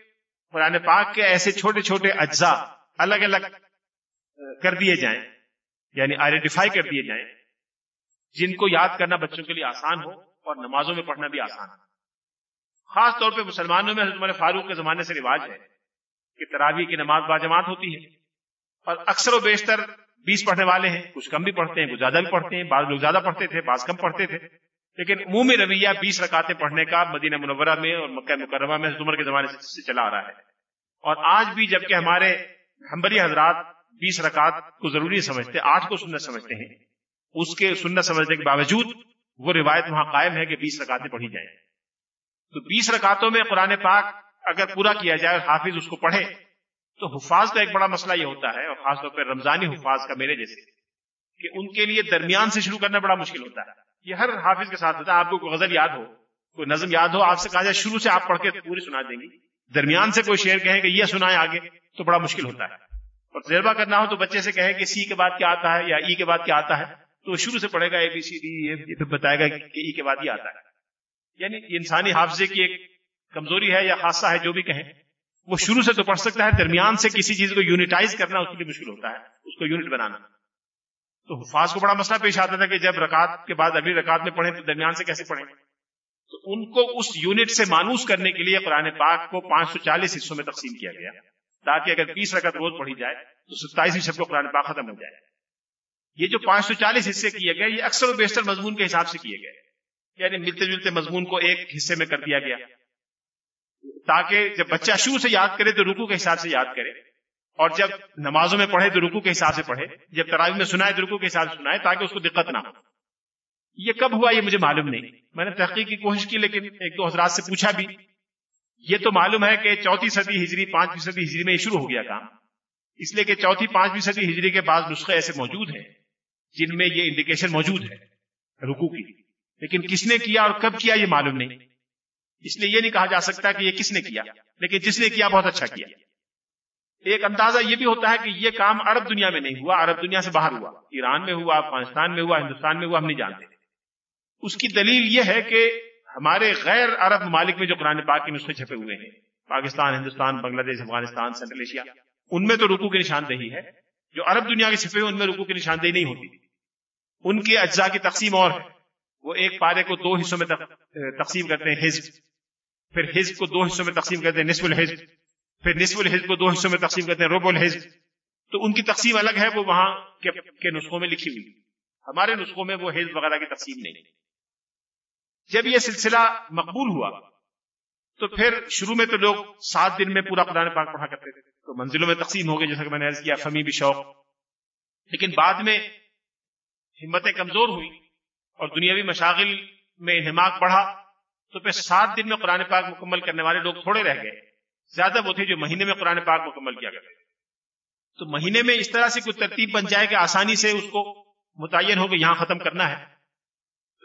Speaker 1: قرآن پاک کے ایسے چھوٹے چھوٹے اجزاء، الگ الگ کر دیے جائیں یعنی آئیڈینٹیفائی کر دیے جائیں، جن کو یاد کرنا بچوں کے لیے آسان ہو اور نمازوں میں پڑھنا بھی آسان ہو۔ خاص طور پہ مسلمانوں میں حضرت فاروق کے زمانے سے رواج ہے کہ تراوی کی نماز باجماعت ہوتی ہے اور اکثر و بیشتر بیس پڑھنے والے ہیں، کچھ کم بھی پڑھتے ہیں، کچھ زیادہ بھی پڑھتے ہیں، بعض لوگ زیادہ پڑھتے تھے، بعض کم پڑھتے تھے۔ لیکن عمومی رویہ بیس رکاتے پڑھنے کا مدینہ منورہ میں اور مکہ مکرمہ میں عمر کے زمانے سے چلا آ رہا ہے۔ اور آج بھی جبکہ ہمارے ہمبری حضرات بیس رکعت کو ضروری سمجھتے، آٹھ کو سنت سمجھتے ہیں۔ اس کے سنت سمجھنے کے باوجود وہ روایت وہاں قائم ہے کہ بیس رکعتیں پڑھی جائیں۔ تو بیس رکعتوں میں قرآن پاک اگر پورا کیا جائے اور حافظ اس کو پڑھے، تو حفاظ کا ایک بڑا مسئلہ یہ ہوتا ہے اور خاص طور پہ رمضانی حفاظ کا میرے جیسے، کہ ان کے لیے درمیان سے شروع کرنا بڑا مشکل ہوتا ہے۔ یہ ہر حافظ کے ساتھ ہوتا ہے، آپ کو کوئی غزل یاد ہو، کوئی نظم یاد ہو، آپ سے کہا جائے شروع سے آپ پڑھ کے پوری سنا دیں گے۔ درمیان سے کوئی شعر کہیں کہ یہ سنائے آگے، تو بڑا مشکل ہوتا ہے۔ اور تجربہ کرنا ہو تو بچے سے کہے کہ سی کے بعد کیا آتا ہے یا ای کے بعد کیا آتا ہے، تو شروع سے پڑھے گا اے بی سی ڈی یہ پھر بتائے گا کہ ای کے بعد یہ آتا ہے۔ یعنی انسانی حافظے کی ایک کمزوری ہے یا خاصہ ہے جو بھی کہیں، وہ شروع سے تو پڑھ سکتا ہے، درمیان سے کسی چیز کو یونیٹائز کرنا اس کے لیے مشکل ہوتا ہے، اس کو یونٹ بنانا۔ تو حفاظ کو بڑا مسئلہ پیش آتا تھا کہ جب رکعت کے بعد، اگلی رکعت میں پڑھیں تو درمیان سے کیسے پڑھیں؟ تو ان کو اس یونٹ سے مانوس کرنے کے لیے قرآن پاک کو پانچ سو چالیس حصوں میں تقسیم کیا گیا۔ تاکہ اگر بیس رکعت روز پڑھی جائے تو ستائیس حصے کو قرآن پاک ختم ہو جائے۔ یہ جو پانچ سو چالیس حصے کیے گئے، یہ اکثر و بیشتر مضمون کے حساب سے کیے گئے۔ یعنی ملتے جلتے مضمون کو ایک حصے میں کر دیا گیا۔ تاکہ جب بچہ شروع سے یاد کرے تو رکو کے حساب سے یاد کرے۔ اور جب نمازوں میں پڑھے تو رکو کے حساب سے پڑھے۔ جب تراوی میں سنائے تو رکو کے حساب سے سنائے تاکہ اس کو دقت نہ ہو۔ یہ کب ہوا یہ مجھے معلوم نہیں۔ میں نے تحقیق کی کوشش کی، لیکن ایک دو حضرات سے پوچھا بھی۔ یہ تو معلوم ہے کہ چوتھی صدی ہجری، پانچویں صدی ہجری میں شروع ہو گیا کام۔ اس لیے کہ چوتھی، پانچویں صدی ہجری کے بعض نسخے ایسے موجود ہیں جن میں یہ انڈیکیشن موجود ہے رکو کی۔ لیکن کس نے کیا اور کب کیا یہ معلوم نہیں۔ اس لیے یہ نہیں کہا جا سکتا کہ یہ کس نے کیا، لیکن جس نے کیا بہت اچھا کیا۔ ایک اندازہ یہ بھی ہوتا ہے کہ یہ کام عرب دنیا میں نہیں ہوا، عرب دنیا سے باہر ہوا۔ ایران میں ہوا، افغانستان میں ہوا، ہندوستان میں ہوا، ہم نہیں جانتے۔ اس کی دلیل یہ ہے کہ ہمارے غیر عرب ممالک میں جو قرآن پاک کے نسخے چھپے ہوئے ہیں، پاکستان، ہندوستان، بنگلہ دیش، افغانستان سینٹرل ایشیا، ان میں تو رکو کی نشاندہی ہے۔ جو عرب دنیا کے چھپے ہوئے ان میں رکو کی نشاندہی نہیں ہوتی۔ ان کے اجزاء کی تقسیم اور ہے۔ وہ ایک پارے کو دو حصوں میں تقسیم کرتے ہیں، حزب۔ پھر حزب کو دو حصوں میں تقسیم کرتے ہیں، نصف الحزب۔ پھر نصف الحزب کو دو حصوں میں تقسیم کرتے ہیں روب الحزب۔ تو ان کی تقسیم الگ ہے، وہ وہاں کے نسخوں میں لکھی ہوئی۔ ہمارے نسخوں میں وہ حزب وغیرہ کی تقسیم نہیں۔ جب یہ سلسلہ مقبول ہوا، تو پھر شروع میں تو لوگ سات دن میں پورا قرآن پاک پڑھا کرتے تھے۔ تو منزلوں میں تقسیم ہو گئے جیسا کہ میں نے عرض کیا، فمی بھی شوق۔ لیکن بعد میں ہمتیں کمزور ہوئی اور دنیاوی مشاغل میں انہماک بڑھا، تو پھر سات دن میں قرآن پاک مکمل کرنے والے لوگ تھوڑے رہ گئے۔ زیادہ وہ تھے جو مہینے میں قرآن پاک مکمل کیا کرتے تو مہینے میں اس طرح سے کوئی ترتیب بن جائے کہ آسانی سے اس کو متعین ہو کہ یہاں ختم کرنا ہے۔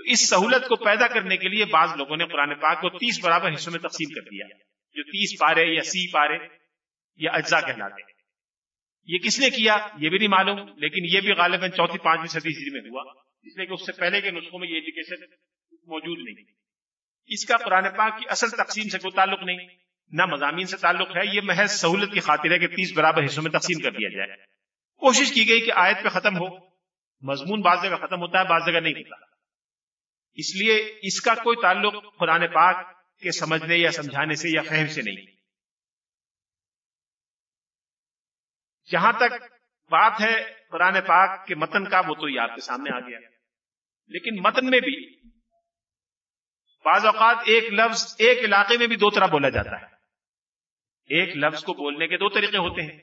Speaker 1: اس سہولت کو پیدا کرنے کے لیے بعض لوگوں نے قرآن پاک کو تیس برابر حصوں میں تقسیم کر دیا۔ جو تیس پارے یا سی پارے یا اجزا کہلاتے ہیں۔ یہ کس نے کیا؟ یہ بھی نہیں معلوم، لیکن یہ بھی غالباً چوتھی پانچویں صدی میں ہوا اس لیے کہ اس سے پہلے کے نسخوں میں یہ ایجوکیشن موجود نہیں۔ اس کا قرآن پاک کی اصل تقسیم سے کوئی تعلق نہیں، نہ مضامین سے تعلق ہے، یہ محض سہولت کی خاطر ہے کہ تیس برابر حصوں میں تقسیم کر دیا جائے۔ کوشش کی گئی کہ آیت پہ ختم ہو، مضمون بعض جگہ ختم ہوتا ہے، بعض جگہ نہیں ہوتا۔ اس لیے اس کا کوئی تعلق قرآن پاک کے سمجھنے یا سمجھانے سے یا فہم سے نہیں۔ جہاں تک بات ہے قرآن پاک کے متن کا وہ تو یہ آپ کے سامنے آ گیا۔ لیکن متن میں بھی بعض اوقات ایک لفظ ایک علاقے میں بھی دو طرح بولا جاتا ہے۔ ایک لفظ کو بولنے کے دو طریقے ہوتے ہیں۔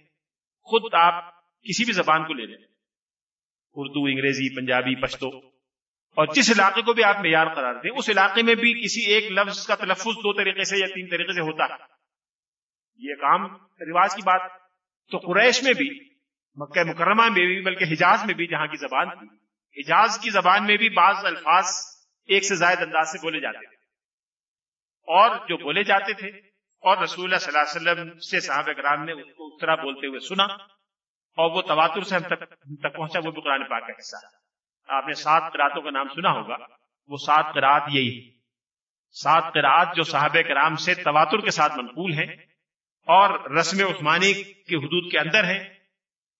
Speaker 1: خود آپ کسی بھی زبان کو لے لیں۔ اردو، انگریزی، پنجابی، پشتو۔ اور جس علاقے کو بھی آپ معیار قرار دیں، اس علاقے میں بھی کسی ایک لفظ کا تلفظ دو طریقے سے یا تین طریقے سے ہوتا ہے۔ یہ عام رواج کی بات۔ تو قریش میں بھی، مکہ مکرمہ میں بھی، بلکہ حجاز میں بھی جہاں کی زبان تھی، حجاز کی زبان میں بھی بعض الفاظ ایک سے زائد انداز سے بولے جاتے تھے۔ اور جو بولے جاتے تھے، اور رسول اللہ صلی اللہ علیہ وسلم سے صحابہ کرام نے اس کو اس طرح بولتے ہوئے سنا، اور وہ تواتر سے ہم تک ہم تک پہنچا، وہ بھی قرآن پاک کا حصہ آپ نے سات قراتوں کا نام سنا ہوگا۔ وہ سات قرات یہی سات قرات جو صحابہ کرام سے تواتر کے ساتھ منقول ہیں اور رسم عثمانی کی حدود کے اندر ہیں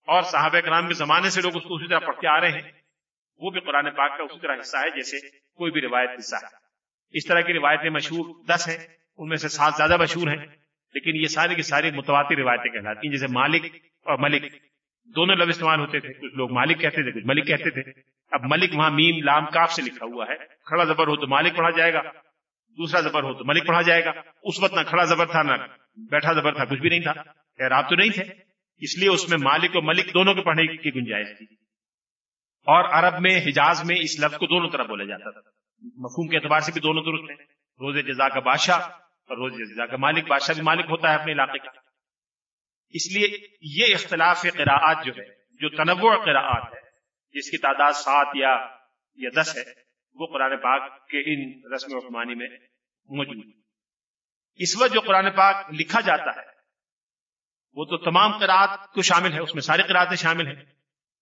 Speaker 1: اور صحابہ کرام کے زمانے سے لوگ اس کو اسی طرح پڑھتے آ رہے ہیں۔ وہ بھی قرآن پاک کا اسی طرح حصہ ہے جیسے کوئی بھی روایت حصہ۔ ہے اس طرح کی روایتیں مشہور دس ہیں۔ ان میں سے سات زیادہ مشہور ہیں۔ لیکن یہ ساری کی ساری متواتر روایتیں کہلاتی ہیں۔ جیسے مالک اور ملک۔ دونوں لفظ استعمال ہوتے تھے۔ کچھ لوگ مالک کہتے تھے، کچھ ملک کہتے تھے۔ اب ملک وہاں میم، لام، کاف سے لکھا ہوا ہے۔ کھڑا زبر ہو تو مالک پڑھا جائے گا۔ دوسرا زبر ہو تو ملک پڑھا جائے گا۔ اس وقت نہ کھڑا زبر تھا، نہ بیٹھا زبر تھا، کچھ بھی نہیں تھا۔ اعراب تو نہیں تھے۔ اس لیے اس میں مالک اور ملک دونوں کے پڑھنے کی گنجائش تھی۔ اور عرب میں، حجاز میں اس لفظ کو دونوں طرح بولا جاتا تھا۔ مفہوم کے اعتبار سے بھی دونوں درست ہیں۔ روز جزا کا بادشاہ اور روز جزا کا مالک، بادشاہ بھی مالک ہوتا ہے اپنے علاقے کا۔ اس لیے یہ اختلاف قراءات جو ہے جو تنوع قراءات ہے جس کی تعداد سات یا یا دس ہے، وہ قرآن پاک کے ان رسم عثمانی میں موجود اس وقت جو قرآن پاک لکھا جاتا ہے، وہ تو تمام قرآت کو شامل ہے، اس میں ساری قرآتیں شامل ہیں،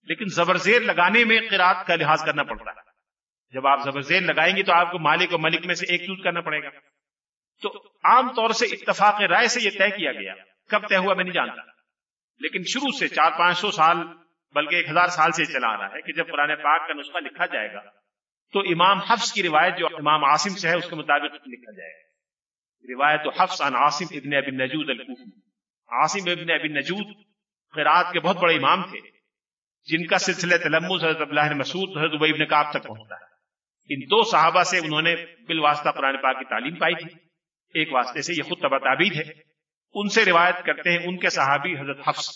Speaker 1: لیکن زبر زیر لگانے میں قرآت کا لحاظ کرنا پڑتا ہے۔ جب آپ زبر زیر لگائیں گے تو آپ کو مالک اور ملک میں سے ایک چوز کرنا پڑے گا۔ تو عام طور سے اتفاق رائے سے یہ طے کیا گیا کب طے ہوا میں نہیں جانتا۔ لیکن شروع سے چار پانچ سو سال، بلکہ ایک ہزار سال سے چلا آ رہا ہے کہ جب قرآن پاک کا نسخہ لکھا جائے گا، تو امام حفظ کی روایت جو امام عاصم سے ہے، اس کے مطابق لکھا جائے گا۔ روایت حفظ عن عاصم ابن ابن نجود الکوفی۔ عاصم ابن ابن نجود قرآت کے بہت بڑے امام تھے، جن کا سلسلہ تلمز حضرت اللہ مسعود، حضرت ابئی ابن کعب تک پہنچتا ہے۔ ان دو صحابہ سے انہوں نے بالواسطہ قرآن پاک کی تعلیم پائی تھی۔ ایک واسطے سے یہ خود تبا تعبید ہے۔ ان سے روایت کرتے ہیں، ان کے صحابی حضرت حفظ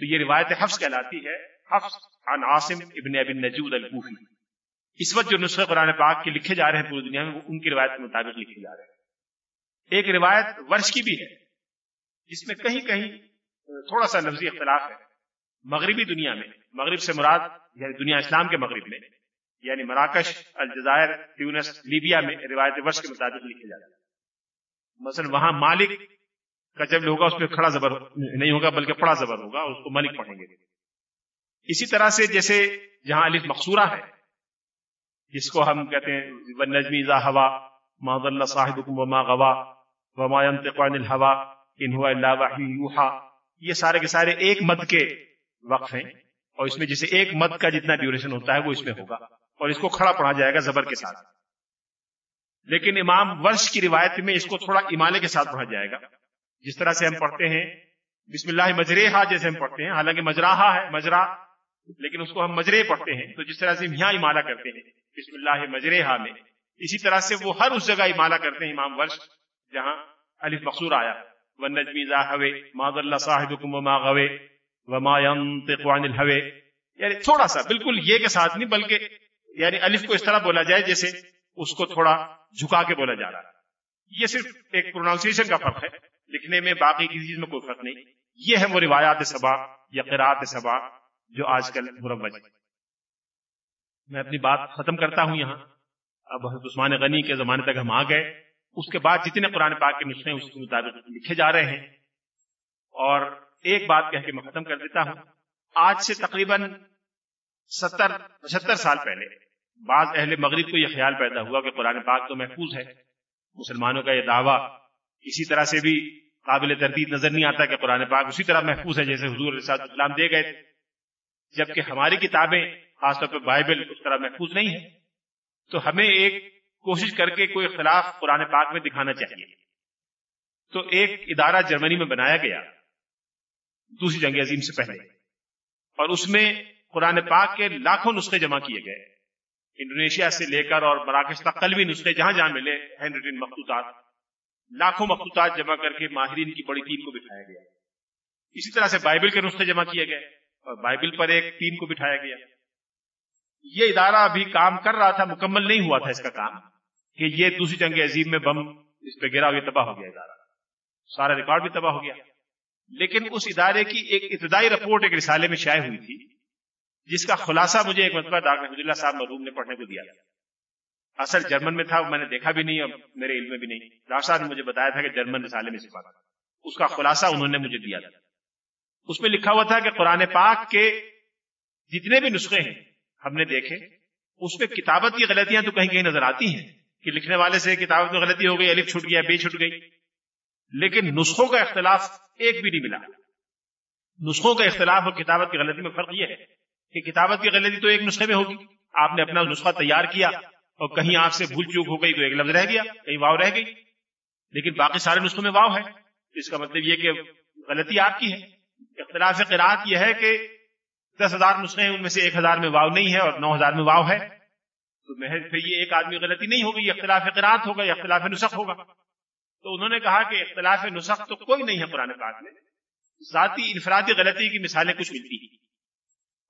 Speaker 1: تو یہ روایت حفظ کہلاتی ہے حفظ عن عاصم ابن ابن نجود الکوفی۔ اس وقت جو نسخے قرآن پاک کے لکھے جا رہے ہیں پوری دنیا میں، وہ ان کی روایت کے مطابق لکھے جا رہے ہیں۔ ایک روایت ورش کی بھی ہے، جس میں کہیں کہیں تھوڑا سا لفظی اختلاف ہے۔ مغربی دنیا میں، مغرب سے مراد یعنی دنیا اسلام کے مغرب میں یعنی مراکش، الجزائر ٹیونس لیبیا میں روایت ورش کے مطابق لکھے جاتے ہیں۔ مثلا وہاں مالک کا جب ہوگا اس پہ کھڑا زبر نہیں ہوگا بلکہ پڑا زبر ہوگا، اس کو ملک پڑھیں گے۔ اسی طرح سے جیسے جہاں الف مقصورہ ہے، جس کو ہم کہتے ہیں نجمی ذا ہوا محمد اللہ صاحب وما غوا وما ينطق عن ان هو الا وحی یوحا یہ سارے کے سارے ایک مد کے وقف ہیں، اور اس میں جسے ایک مد کا جتنا ڈیوریشن ہوتا ہے، وہ اس میں ہوگا۔ اور اس کو کھڑا پڑھا جائے گا زبر کے ساتھ۔ لیکن امام ورش کی روایت میں اس کو تھوڑا امالے کے ساتھ پڑھا جائے گا۔ جس طرح سے ہم پڑھتے ہیں، بسم اللہ مجرے جیسے ہم پڑھتے ہیں، حالانکہ مجراہا ہے مجرا لیکن اس کو ہم مجرے پڑھتے ہیں، تو جس طرح سے ہم یہاں امالا کرتے ہیں، بسم اللہ مجرے میں۔ اسی طرح سے وہ ہر اس جگہ امالا کرتے ہیں، امام ورش، جہاں الف مقصور آیا۔ و نجمی ہوے ماد اللہ صاحب وما غوے وما ينطق عن الهوى یعنی تھوڑا سا، بالکل یہ کے ساتھ نہیں، بلکہ یعنی الف کو اس طرح بولا جائے جیسے اس کو تھوڑا جھکا کے بولا جا رہا۔ ہے یہ صرف ایک پروناؤنسیشن کا فرق ہے۔ لکھنے میں باقی کسی چیز میں کوئی فرق نہیں۔ یہ ہے وہ روایات سبا یا قرآت سبا جو آج کل مروج میں اپنی بات ختم کرتا ہوں یہاں۔ اب حضرت عثمان غنی کے زمانے تک ہم آ گئے۔ اس کے بعد جتنے قرآن پاک کے نسخے اس کے مطابق لکھے جا رہے ہیں۔ اور ایک بات کہہ کے میں ختم کر دیتا ہوں۔ آج سے تقریباً ستر، پچہتر سال پہلے بعض اہل مغرب کو یہ خیال پیدا ہوا کہ قرآن پاک تو محفوظ ہے۔ مسلمانوں کا یہ دعویٰ اسی طرح سے بھی قابل تردید نظر نہیں آتا کہ قرآن پاک اسی طرح محفوظ ہے جیسے حضور السلام دے گئے تھے۔ جبکہ ہماری کتابیں خاص طور پہ بائبل اس طرح محفوظ نہیں ہے تو ہمیں ایک کوشش کر کے کوئی اختلاف قرآن پاک میں دکھانا چاہیے۔ تو ایک ادارہ جرمنی میں بنایا گیا۔ دوسری جنگ عظیم سے پہلے۔ اور اس میں قرآن پاک کے لاکھوں نسخے جمع کیے گئے۔ انڈونیشیا سے لے کر اور مراکش تک کل بھی نسخے جہاں جہاں ملے ہینڈ ریٹن مخصوصات۔ لاکھوں مخصوصات جمع کر کے ماہرین کی بڑی ٹیم کو بٹھایا گیا۔ اسی طرح سے بائبل کے نسخے جمع کیے گئے اور بائبل پر ایک ٹیم کو بٹھایا گیا۔ یہ ادارہ ابھی کام کر رہا تھا، مکمل نہیں ہوا تھا اس کا کام۔ کہ یہ دوسری جنگ عظیم میں بم اس پہ گرا ہوئے تباہ ہو گیا ادارہ۔ سارا ریکارڈ بھی تباہ ہو گیا۔ لیکن اس ادارے کی ایک ابتدائی رپورٹ ایک رسالے میں شائع ہوئی تھی، جس کا خلاصہ مجھے ایک مرتبہ ڈاکٹر اللہ صاحب مرحوم نے پڑھنے کو دیا اصل جرمن میں تھا میں نے دیکھا بھی نہیں اور میرے علم میں بھی نہیں۔ ڈاکٹر صاحب نے مجھے بتایا تھا کہ جرمن رسالے میں سفا تھا اس کا خلاصہ انہوں نے مجھے دیا تھا۔ اس میں لکھا ہوا تھا کہ قرآن پاک کے جتنے بھی نسخے ہیں، ہم نے دیکھے، اس میں کتابت کی غلطیاں تو کہیں کہیں نظر آتی ہیں کہ لکھنے والے سے کتابت میں غلطی ہو گئی، الف چھٹ گیا، بے چھٹ گئی۔ لیکن نسخوں کا اختلاف ایک بھی نہیں ملا۔ نسخوں کا اختلاف اور کتابت کی غلطی میں فرق یہ ہے کہ کتابت کی غلطی تو ایک نسخے میں ہوگی۔ آپ نے اپنا نسخہ تیار کیا اور کہیں آپ سے بھول چوک ہو گئی تو ایک لفظ رہ گیا، کہیں واؤ رہ گئی۔ لیکن باقی سارے نسخوں میں واؤ ہے۔ اس کا مطلب یہ کہ غلطی آپ کی ہے۔ اختلاف قرآت یہ ہے کہ دس ہزار نسخے ہیں، ان میں سے ایک ہزار میں واؤ نہیں ہے اور نو ہزار میں واؤ ہے۔ تو محض پھر یہ ایک آدمی غلطی نہیں ہوگی یہ اختلاف قرآت ہوگا یا اختلاف نسخ ہوگا۔ تو انہوں نے کہا کہ اختلاف نسخ تو کوئی نہیں ہے قرآن پاک میں۔ ذاتی انفرادی غلطی کی مثالیں کچھ ملتی ہیں۔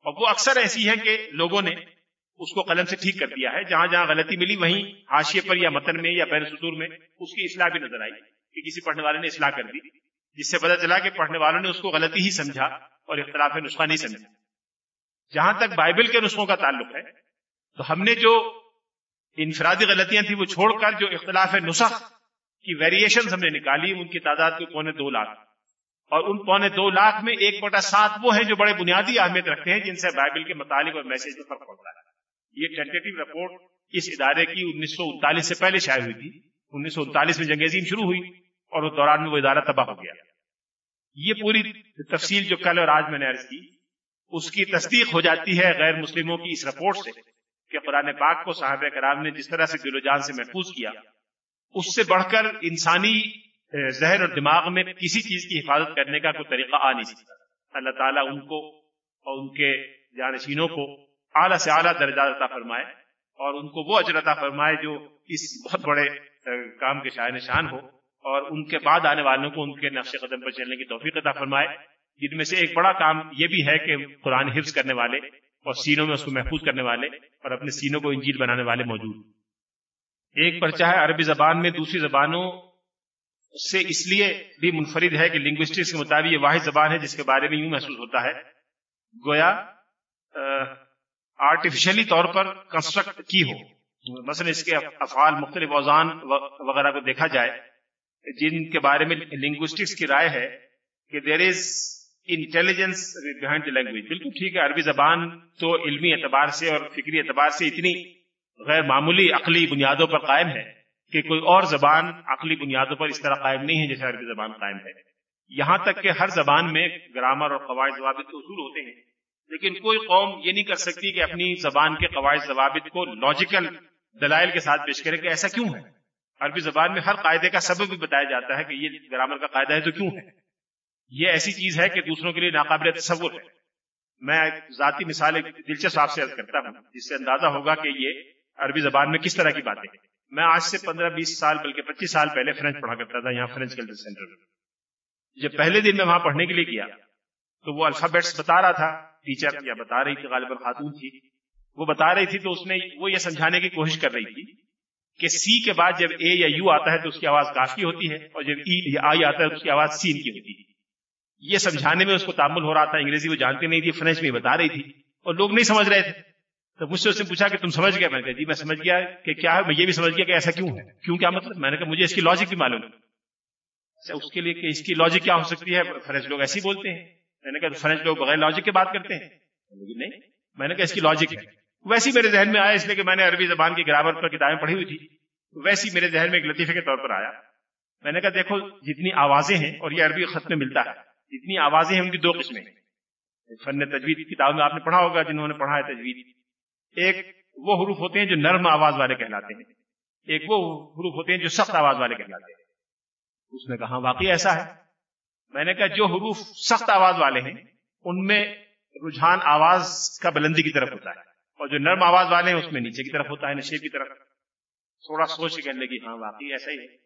Speaker 1: اور وہ اکثر ایسی ہیں کہ لوگوں نے اس کو قلم سے ٹھیک کر دیا ہے۔ جہاں جہاں غلطی ملی، وہیں حاشیے پر یا متن میں یا بین سطور میں اس کی اصلاح بھی نظر آئی کہ کسی پڑھنے والے نے اصلاح کر دی، جس سے پتا چلا کہ پڑھنے والوں نے اس کو غلطی ہی سمجھا اور اختلاف نسخہ نہیں سمجھا۔ جہاں تک بائبل کے نسخوں کا تعلق ہے، تو ہم نے جو انفرادی غلطیاں تھیں، وہ چھوڑ کر جو اختلاف نسخ کی ویریشن ہم نے نکالی، ان کی تعداد کو پونے دو لاکھ۔ اور ان پونے دو لاکھ میں ایک بٹا سات وہ ہیں جو بڑے بنیادی اہمیت رکھتے ہیں، جن سے بائبل کے متعلق اور میسج میں فرق پڑتا ہے۔ یہ ٹینٹیو رپورٹ اس ادارے کی انیس سو انتالیس سے پہلے شائع ہوئی تھی۔ انیس سو انتالیس میں جنگ عظیم شروع ہوئی اور اس دوران میں وہ ادارہ تباہ ہو گیا۔ یہ پوری تفصیل جو کل اور آج میں نے عرض کی، اس کی تصدیق ہو جاتی ہے غیر مسلموں کی اس رپورٹ سے کہ قرآن پاک کو صاحب کرام نے جس طرح سے دل و جان سے محفوظ کیا، اس سے بڑھ کر انسانی ذہن اور دماغ میں کسی چیز کی حفاظت کرنے کا کوئی طریقہ آ نہیں سکتا۔ اللہ تعالیٰ ان کو اور ان کے جانشینوں کو اعلیٰ سے اعلیٰ درجہ عطا فرمائے اور ان کو وہ اجر عطا فرمائے جو اس بہت بڑے کام کے شاہ نشان ہو اور ان کے بعد آنے والوں کو ان کے نقش قدم پر چلنے کی توفیق عطا فرمائے۔ جن میں سے ایک بڑا کام یہ بھی ہے کہ قرآن حفظ کرنے والے اور سینوں میں اس کو محفوظ کرنے والے اور اپنے سینوں کو انجیل بنانے والے موجود۔ ایک پرچہ ہے عربی زبان میں، دوسری زبانوں سے اس لیے بھی منفرد ہے کہ لنگوسٹکس کے مطابق یہ واحد زبان ہے جس کے بارے میں یوں محسوس ہوتا ہے۔ گویا آرٹیفیشلی طور پر کنسٹرکٹ کی ہو۔ مثلا اس کے افعال مختلف اوزان وغیرہ کو دیکھا جائے، جن کے بارے میں لنگوسٹکس کی رائے ہے کہ there is intelligence behind the language بالکل ٹھیک ہے، عربی زبان تو علمی اعتبار سے اور فکری اعتبار سے اتنی غیر معمولی عقلی بنیادوں پر قائم ہے کہ کوئی اور زبان عقلی بنیادوں پر اس طرح قائم نہیں ہے جیسے عربی زبان قائم ہے۔ یہاں تک کہ ہر زبان میں گرامر اور قواعد ضوابط کے اصول ہوتے ہیں۔ لیکن کوئی قوم یہ نہیں کر سکتی کہ اپنی زبان کے قواعد ضوابط کو لاجیکل دلائل کے ساتھ پیش کرے کہ ایسا کیوں ہے؟ عربی زبان میں ہر قاعدے کا سبب بھی بتایا جاتا ہے کہ یہ گرامر کا قاعدہ ہے تو کیوں ہے؟ یہ ایسی چیز ہے کہ دوسروں کے لیے ناقابل تصور ہے۔ میں ذاتی مثال ایک دلچسپ آپ سے کرتا ہوں، جس سے اندازہ ہوگا کہ یہ عربی زبان میں کس طرح کی باتیں میں آج سے پندرہ بیس سال بلکہ پچیس سال پہلے فرینچ پڑھا کرتا تھا، یہاں فرینچ کلچر سینٹر میں۔ جب پہلے دن میں وہاں پڑھنے کے لیے کیا تو وہ الفابیٹس بتا رہا تھا ٹیچر یا بتا رہی تھی، غالباً خاتون تھی۔ وہ بتا رہی تھی تو اس نے وہ یہ سمجھانے کی کوشش کر رہی تھی کہ سی کے بعد جب اے یا یو آتا ہے تو اس کی آواز کافی ہوتی ہے اور جب ای یا آئی آتا ہے تو اس کی آواز سین کی ہوتی ہے۔ یہ سمجھانے میں اس کو تعمل ہو رہا تھا، انگریزی وہ جانتی نہیں تھی فرینچ میں بتا رہی تھی اور لوگ نہیں سمجھ رہے تھے۔ تو مجھ سے اس نے پوچھا کہ تم سمجھ گیا میں نے کہا جی میں سمجھ گیا کہ کیا ہے، میں یہ بھی سمجھ گیا کہ ایسا کیوں ہے؟ کیوں کیا مطلب؟ میں نے کہا، مجھے اس کی لاجک بھی معلوم ہے۔ اس کے لیے کہ اس کی لاجک کیا ہو سکتی ہے؟ فرینچ لوگ ایسے ہی بولتے ہیں۔ میں نے کہا فرینچ لوگ بغیر لاجک کے بات کرتے ہیں۔ نہیں، میں نے کہا، اس کی لاجک ہے۔ ویسی میرے ذہن میں آیا، اس لیے کہ میں نے عربی زبان کی گرامر پر کتابیں پڑھی ہوئی تھی۔ ویسی میرے ذہن میں ایک لطیفے کے طور پر آیا۔ میں نے کہا، دیکھو، جتنی آوازیں ہیں، اور یہ عربی خط میں ملتا ہے، جتنی آوازیں ہیں ان کی دو قسمیں فن تجوید کتاب میں آپ نے پڑھا ہوگا، جنہوں نے پڑھا ہے تجوید۔ ایک وہ حروف ہوتے ہیں جو نرم آواز والے کہلاتے ہیں۔ ایک وہ حروف ہوتے ہیں جو سخت آواز والے کہلاتے ہیں۔ اس نے کہا، واقعی ایسا ہے؟ میں نے کہا جو حروف سخت آواز والے ہیں، ان میں رجحان آواز کا بلندی کی طرف ہوتا ہے اور جو نرم آواز والے ہیں، اس میں نیچے کی طرف ہوتا ہے، نشے کی طرف۔ تھوڑا سوچ کے کہنے لگی ہاں واقعی ایسا ہی ہے۔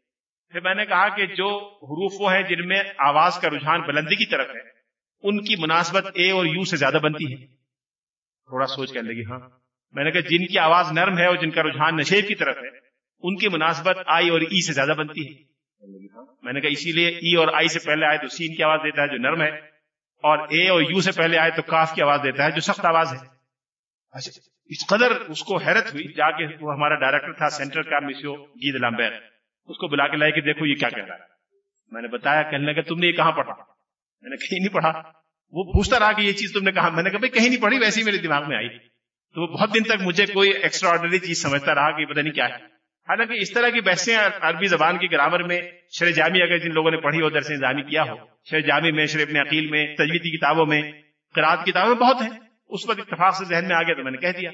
Speaker 1: پھر میں نے کہا کہ جو حروف وہ ہیں جن میں آواز کا رجحان بلندی کی طرف ہے، ان کی مناسبت اے اور یو سے زیادہ بنتی ہے۔ تھوڑا سوچ کر لگی ہاں۔ میں نے کہا جن کی آواز نرم ہے اور جن کا رجحان نشیب کی طرف ہے، ان کی مناسبت آئی اور ای سے زیادہ بنتی ہے۔ ہاں؟ میں نے کہا، اسی لیے ای اور آئی سے پہلے آئے تو سین کی آواز دیتا ہے جو نرم ہے، اور اے اور یو سے پہلے آئے تو کاف کی آواز دیتا ہے جو سخت آواز ہے۔ اچھا اس قدر اس کو حیرت ہوئی، جا کے وہ ہمارا ڈائریکٹر تھا سینٹر کا مسیو گید لمبیر اس کو بلا کے لائے کہ دیکھو یہ کیا کہہ رہا ہے۔ میں نے بتایا، کہنے لگا، تم نے یہ کہاں پڑھا؟ میں نے کہیں نہیں پڑھا۔ وہ پوچھتا رہا کہ یہ چیز تم نے کہا۔ میں نے کہا، بھائی، کہیں نہیں پڑھی، ویسے ہی میرے دماغ میں آئی۔ تو وہ بہت دن تک مجھے کوئی ایکسٹرا آرڈنری چیز سمجھتا رہا کہ پتہ نہیں کیا ہے۔ حالانکہ اس طرح کی بحثیں عربی زبان کی گرامر میں شر جامع اگر جن لوگوں نے پڑھی ہو درس نظامی کیا ہو شر جامع میں شر ابن عقیل میں، تجویدی کتابوں میں قرآد کتابیں بہت ہیں۔ اس وقت اتفاق سے ذہن میں آ گیا تو میں نے کہہ دیا۔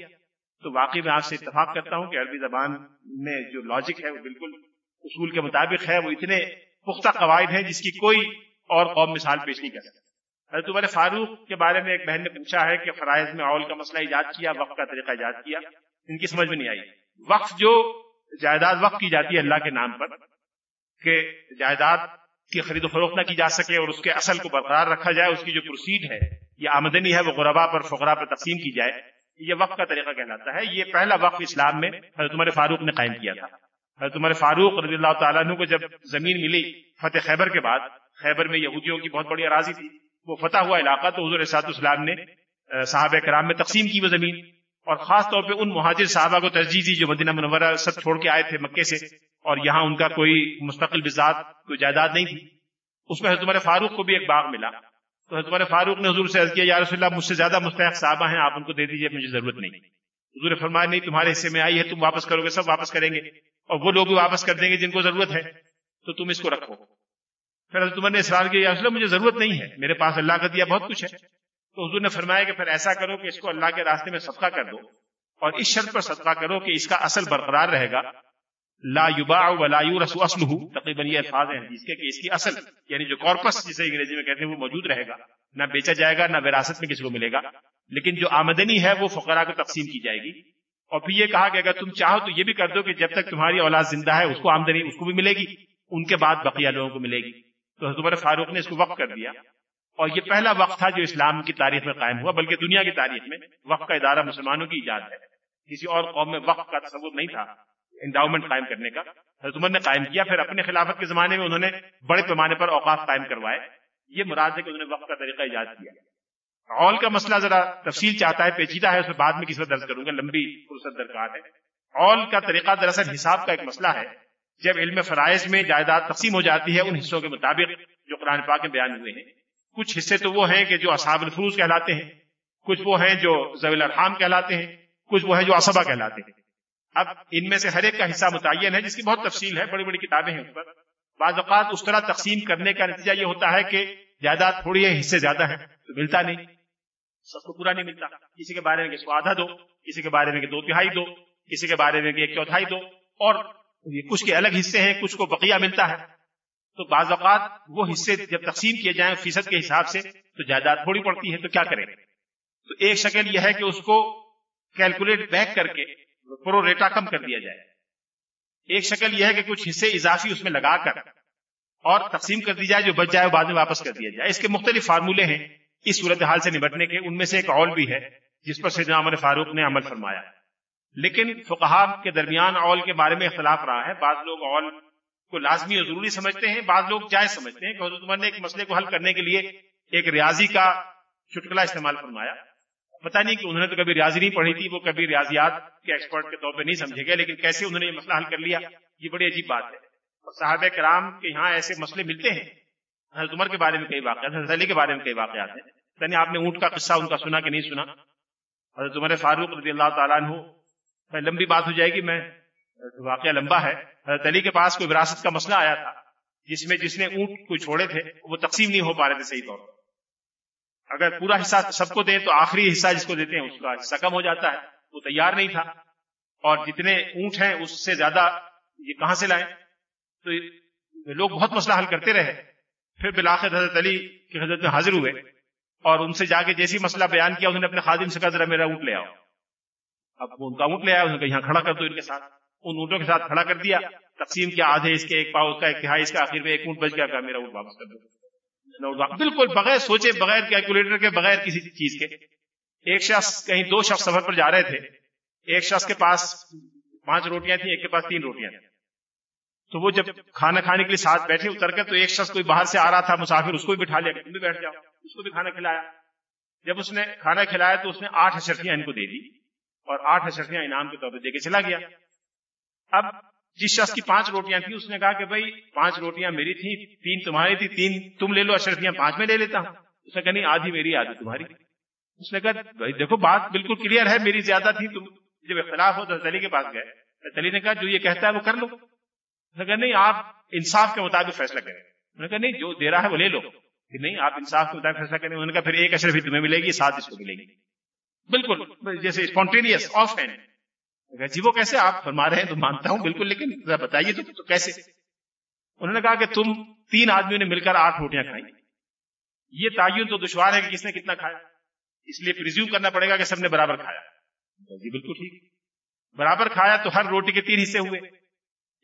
Speaker 1: تو واقعی میں آپ سے اتفاق کرتا ہوں کہ عربی زبان میں جو لاجک ہے وہ بالکل اصول کے مطابق ہے، وہ اتنے پختہ قواعد ہیں جس کی کوئی اور قوم مثال پیش نہیں کر سکتا حضرت عمر فاروق کے بارے میں ایک بہن نے پوچھا ہے کہ فرائض میں اول کا مسئلہ ایجاد کیا وقف کا طریقہ ایجاد کیا، ان کی سمجھ میں نہیں آئی۔ وقف جو جائیداد وقف کی جاتی ہے اللہ کے نام پر کہ جائیداد کی خرید و فروخت نہ کی جا سکے اور اس کے اصل کو برقرار رکھا جائے، اس کی جو پروسیڈ ہے، یہ آمدنی ہے، وہ غربا پر فقرا پر تقسیم کی جائے، یہ وقت کا طریقہ کہلاتا ہے۔ یہ پہلا وقت اسلام میں حضرت عمر فاروق نے قائم کیا تھا۔ حضرت عمر فاروق رضی اللہ تعالیٰ عنہ کو جب زمین ملی فتح خیبر کے بعد، خیبر میں یہودیوں کی بہت بڑی اراضی تھی، وہ فتح ہوا علاقہ تو حضور سات اسلام نے صحابہ کرام میں تقسیم کی وہ زمین۔ اور خاص طور پہ ان مہاجر صحابہ کو ترجیح دی جو مدینہ منورہ سب چھوڑ کے آئے تھے مکے سے، اور یہاں ان کا کوئی مستقل بزاد کوئی جائیداد نہیں تھی۔ اس میں حضرت عمر فاروق کو بھی ایک باغ ملا۔ تو حضرت عمر فاروق نے حضور سے عرض کیا، یا رسول اللہ، مجھ سے زیادہ مستحق صحابہ ہیں، آپ ان کو دے دیجیے، مجھے ضرورت نہیں۔ حضور فرمایا، نہیں، تمہارے حصے میں آئی ہے، تم واپس کرو گے، سب واپس کریں گے۔ اور وہ لوگ بھی واپس کر دیں گے جن کو ضرورت ہے، تو تم اس کو رکھو۔ پھر حضرت عمر نے اسرار کیا، یا رسول اللہ، مجھے ضرورت نہیں ہے، میرے پاس اللہ کا دیا بہت کچھ ہے۔ تو حضور نے فرمایا کہ پھر ایسا کرو کہ اس کو اللہ کے راستے میں صدقہ کر دو اور اس شرط پر صدقہ کرو کہ اس کا اصل برقرار رہے گا۔ لا یباع ولا یورث اصله تقریباً یہ الفاظ ہیں حدیث کے کہ اس کی اصل یعنی جو کارپس جسے انگریزی میں کہتے ہیں، وہ موجود رہے گا۔ نہ بیچا جائے گا، نہ وراثت میں کسی کو ملے گا۔ لیکن جو آمدنی ہے، وہ فقراء کو تقسیم کی جائے گی۔ اور پھر یہ کہا کہ اگر تم چاہو تو یہ بھی کر دو کہ جب تک تمہاری اولاد زندہ ہے، اس کو آمدنی اس کو بھی ملے گی۔ ان کے بعد بقیہ لوگوں کو ملے گی۔ تو حضرت فاروق نے اس کو وقف کر دیا۔ اور یہ پہلا وقت تھا جو اسلام کی تاریخ میں قائم ہوا، بلکہ دنیا کی تاریخ میں وقت کا ادارہ مسلمانوں کی ایجاد ہے۔ کسی اور قوم میں وقت کا تصور نہیں تھا۔ انڈاؤمنٹ قائم کرنے کا۔ حضرت عمر نے قائم کیا، پھر اپنے خلافت کے زمانے میں انہوں نے بڑے پیمانے پر اوقاف قائم کروائے۔ یہ مراد ہے کہ انہوں نے وقت کا طریقہ ایجاد کیا۔ اول کا مسئلہ ذرا تفصیل چاہتا ہے، پیچیدہ ہے، اس میں بعد میں کسی وقت درج کروں گا۔ لمبی فرصت درکار ہے۔ اول کا طریقہ دراصل حساب کا ایک مسئلہ ہے۔ جب علم فرائض میں جائیداد تقسیم ہو جاتی ہے، ان حصوں کے مطابق جو قرآن پاک میں بیان ہوئے ہیں۔ کچھ حصے تو وہ ہیں کہ جو اصحاب الفروز کہلاتے ہیں، کچھ وہ ہیں جو زویل الرحام کہلاتے ہیں، کچھ وہ ہیں جو اسبا کہلاتے ہیں۔ اب ان میں سے ہر ایک کا حصہ متعین ہے، جس کی بہت تفصیل ہے، بڑی بڑی کتابیں ہیں۔ اس پر بعض اوقات اس طرح تقسیم کرنے کا نتیجہ یہ ہوتا ہے کہ جائیداد تھوڑی ہے حصے زیادہ ہے تو ملتا نہیں۔ سب کو پورا نہیں ملتا۔ کسی کے بارے میں اس کو آدھا دو، کسی کے بارے میں کہ دو تہائی دو، کسی کے بارے میں کہ ایک چوتھائی دو۔ اور کچھ کے الگ حصے ہیں، کچھ کو بقیہ ملتا ہے۔ تو بعض اوقات وہ حصے جب تقسیم کیے جائیں فیصد کے حساب سے تو جائیداد تھوڑی پڑتی ہے تو کیا کریں؟ تو ایک شکل یہ ہے کہ اس کو کیلکولیٹ بیک کر کے پرو ریٹا کم کر دیا جائے۔ ایک شکل یہ ہے کہ کچھ حصے اضافی اس میں لگا کر اور تقسیم کر دی جائے جو بچ جائے بعد میں واپس کر دیا جائے۔ اس کے مختلف فارمولے ہیں۔ اس صورت حال سے نمٹنے کے ان میں سے ایک اول بھی ہے جس پر سیدنا عمر فاروق نے عمل فرمایا۔ لیکن فقہا کے درمیان اول کے بارے میں اختلاف رہا ہے۔ بعض لوگ اول کو لازمی اور ضروری سمجھتے ہیں۔ بعض لوگ جائز سمجھتے ہیں کہ حضرت عمر نے ایک مسئلے کو حل کرنے کے لیے ایک ریاضی کا چٹکلا استعمال فرمایا۔ پتا نہیں کہ انہوں نے تو کبھی ریاضی نہیں پڑھی تھی، وہ کبھی ریاضیات کے ایکسپرٹ کے طور پہ نہیں سمجھے گئے، لیکن کیسے انہوں نے یہ مسئلہ حل کر لیا؟ یہ بڑی عجیب بات ہے۔ اور صحابہ کرام کے یہاں ایسے مسئلے ملتے ہیں۔ حضرت عمر کے بارے میں کئی واقعات حضرت علی کے بارے میں کئی واقعات ہیں۔ یعنی آپ نے اونٹ کا قصہ ان کا سنا کہ نہیں سنا۔ حضرت عمر فاروق رضی اللہ تعالیٰ عنہ لمبی بات ہو جائے گی، میں واقعہ لمبا ہے۔ حضرت علی کے پاس کوئی وراثت کا مسئلہ آیا تھا، جس میں جس نے اونٹ کوئی چھوڑے تھے، وہ تقسیم نہیں ہو پا رہے تھے صحیح طور پر۔ اگر پورا حصہ سب کو دیں تو آخری حصہ جس کو دیتے ہیں، اس کا حصہ کم ہو جاتا ہے۔ وہ تیار نہیں تھا۔ اور جتنے اونٹ ہیں، اس سے زیادہ یہ کہاں سے لائیں؟ تو لوگ بہت مسئلہ حل کرتے رہے۔ پھر بلاخر حضرت علی کی حضرت میں حاضر ہوئے اور ان سے جا کے جیسی مسئلہ بیان کیا، انہوں نے اپنے خادم سے کہا، ذرا میرا اونٹ لے آؤ۔ اب وہ ان کا اونٹ لے آیا، انہوں نے یہاں کھڑا کر دو ان کے ساتھ۔ ان اونٹوں کے ساتھ کھڑا کر دیا۔ تقسیم کیا، آدھے اس کے ایک پاؤ کا، ایک تہائی اس کا، آخر میں ایک اونٹ بچ گیا میرا اونٹ واپس کر دو۔ بالکل، بغیر سوچے، بغیر کیلکولیٹر کے، بغیر کسی چیز کے۔ ایک شخص، کہیں دو شخص سفر پر جا رہے تھے۔ ایک شخص کے پاس پانچ روٹیاں تھیں، ایک کے پاس تین روٹیاں تھیں۔ تو وہ جب کھانا کھانے کے لیے ساتھ بیٹھے، اتر کر تو ایک شخص کوئی باہر سے آ رہا تھا، مسافر، اس کو بھی بٹھا لیا تم بھی بیٹھ جاؤ۔ اس کو بھی کھانا کھلایا۔ جب اس نے کھانا کھلایا تو اس نے آٹھ اشرفیاں ان کو دے دی اور آٹھ اشرفیاں انعام کے طور پہ دے کے چلا گیا۔ اب جس شخص کی پانچ روٹیاں تھیں، اس نے کہا کہ بھائی، پانچ روٹیاں میری تھیں، تین تمہاری تھی، تین تم لے لو اشرفیاں پانچ میں لے لیتا ہوں۔ اس نے کہا، نہیں، آدھی میری، آدھی تمہاری۔ اس نے کہا، بھائی، دیکھو، بات بالکل کلیئر ہے، میری زیادہ تھی، تم جب اختلاف ہو تو علی کے پاس گئے۔ علی نے کہا، جو یہ کہتا ہے وہ کر لو۔ اس نے کہا، نہیں، آپ انصاف کے مطابق فیصلہ کریں۔ انہوں نے کہا، نہیں، جو دے رہا ہے وہ لے لو۔ کہ نہیں، آپ انصاف کے مطابق فیصلہ کریں۔ انہوں نے کہا، پھر ایک اشرفی تمہیں ملے گی سات اس کو ملے گی۔ بالکل، جیسے اسپونٹینیس آف ہینڈ جی وہ کیسے آپ فرما رہے ہیں تو مانتا ہوں بالکل لیکن بتائیے تو, تو کیسے؟ انہوں نے کہا کہ تم تین آدمیوں نے مل کر آٹھ روٹیاں کھائیں۔ یہ تعین تو دشوار ہے کہ کس نے کتنا کھایا۔ اس لیے پرزیوم کرنا پڑے گا کہ سب نے برابر کھایا۔ جی بالکل ٹھیک۔ برابر کھایا تو ہر روٹی کے تین حصے ہوئے۔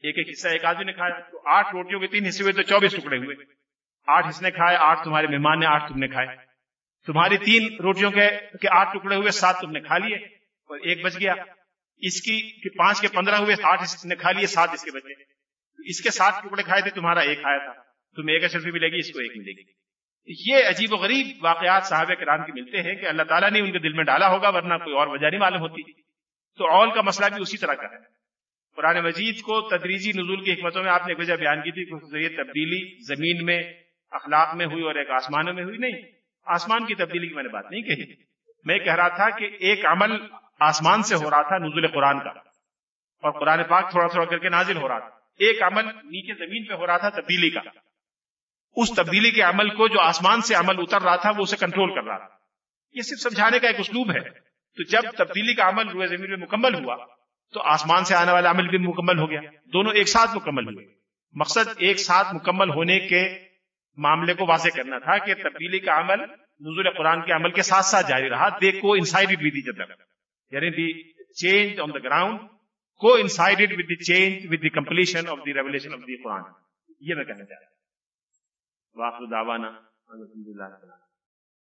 Speaker 1: ایک ایک حصہ ایک آدمی نے کھایا۔ تو آٹھ روٹیوں کے تین حصے ہوئے تو چوبیس ٹکڑے ہوئے۔ آٹھ اس نے کھائے آٹھ تمہارے مہمان نے آٹھ تم نے کھائے۔ تمہاری تین روٹیوں کے آٹھ ٹکڑے ہوئے سات تم نے کھا لیے اور ایک بچ گیا۔ اس کی پانچ کے پندرہ ہوئے، ساٹھ اس نے کھا لیے سات اس کے بچے۔ اس کے ساتھ ٹکڑے کھائے تھے، تمہارا ایک کھایا تھا۔ تمہیں ایک اشرفی ملے گی، اس کو ایک ملے گی۔ یہ عجیب و غریب واقعات صاحب کرام کی ملتے ہیں کہ اللہ تعالیٰ نے ان کے دل میں ڈالا ہوگا، ورنہ کوئی اور وجہ نہیں معلوم ہوتی۔ تو اول کا مسئلہ بھی اسی طرح کا ہے۔ قرآن مجید کو تدریجی نزول کی حکمتوں میں آپ نے ایک وجہ بیان کی تھی کہ تبدیلی زمین میں، اخلاق میں ہوئی اور ایک آسمانوں میں ہوئی۔ نہیں، آسمان کی تبدیلی کی میں نے بات نہیں کہی۔ میں کہہ رہا تھا کہ ایک عمل آسمان سے ہو رہا تھا نزول قرآن کا اور قرآن پاک تھوڑا تھوڑا کر کے نازل ہو رہا تھا۔ ایک عمل نیچے زمین پہ ہو رہا تھا تبدیلی کا۔ اس تبدیلی کے عمل کو جو آسمان سے عمل اتر رہا تھا وہ اسے کنٹرول کر رہا تھا۔ یہ صرف سمجھانے کا ایک اسلوب ہے۔ تو جب تبدیلی کا عمل روئے زمین میں مکمل ہوا، تو آسمان سے آنے والا عمل بھی مکمل ہو گیا۔ دونوں ایک ساتھ مکمل ہوئے۔ مقصد ایک ساتھ مکمل ہونے کے معاملے کو واضح کرنا تھا کہ تبدیلی کا عمل نزول قرآن کے عمل کے ساتھ ساتھ جاری رہا۔ دے کو انسائڈ ود ایچ یعنی the change on the ground کو coincided with the change with the completion of the revelation of the Quran یہ میں کہنا چاہ رہا ہوں واخر دعوانا الحمد للہ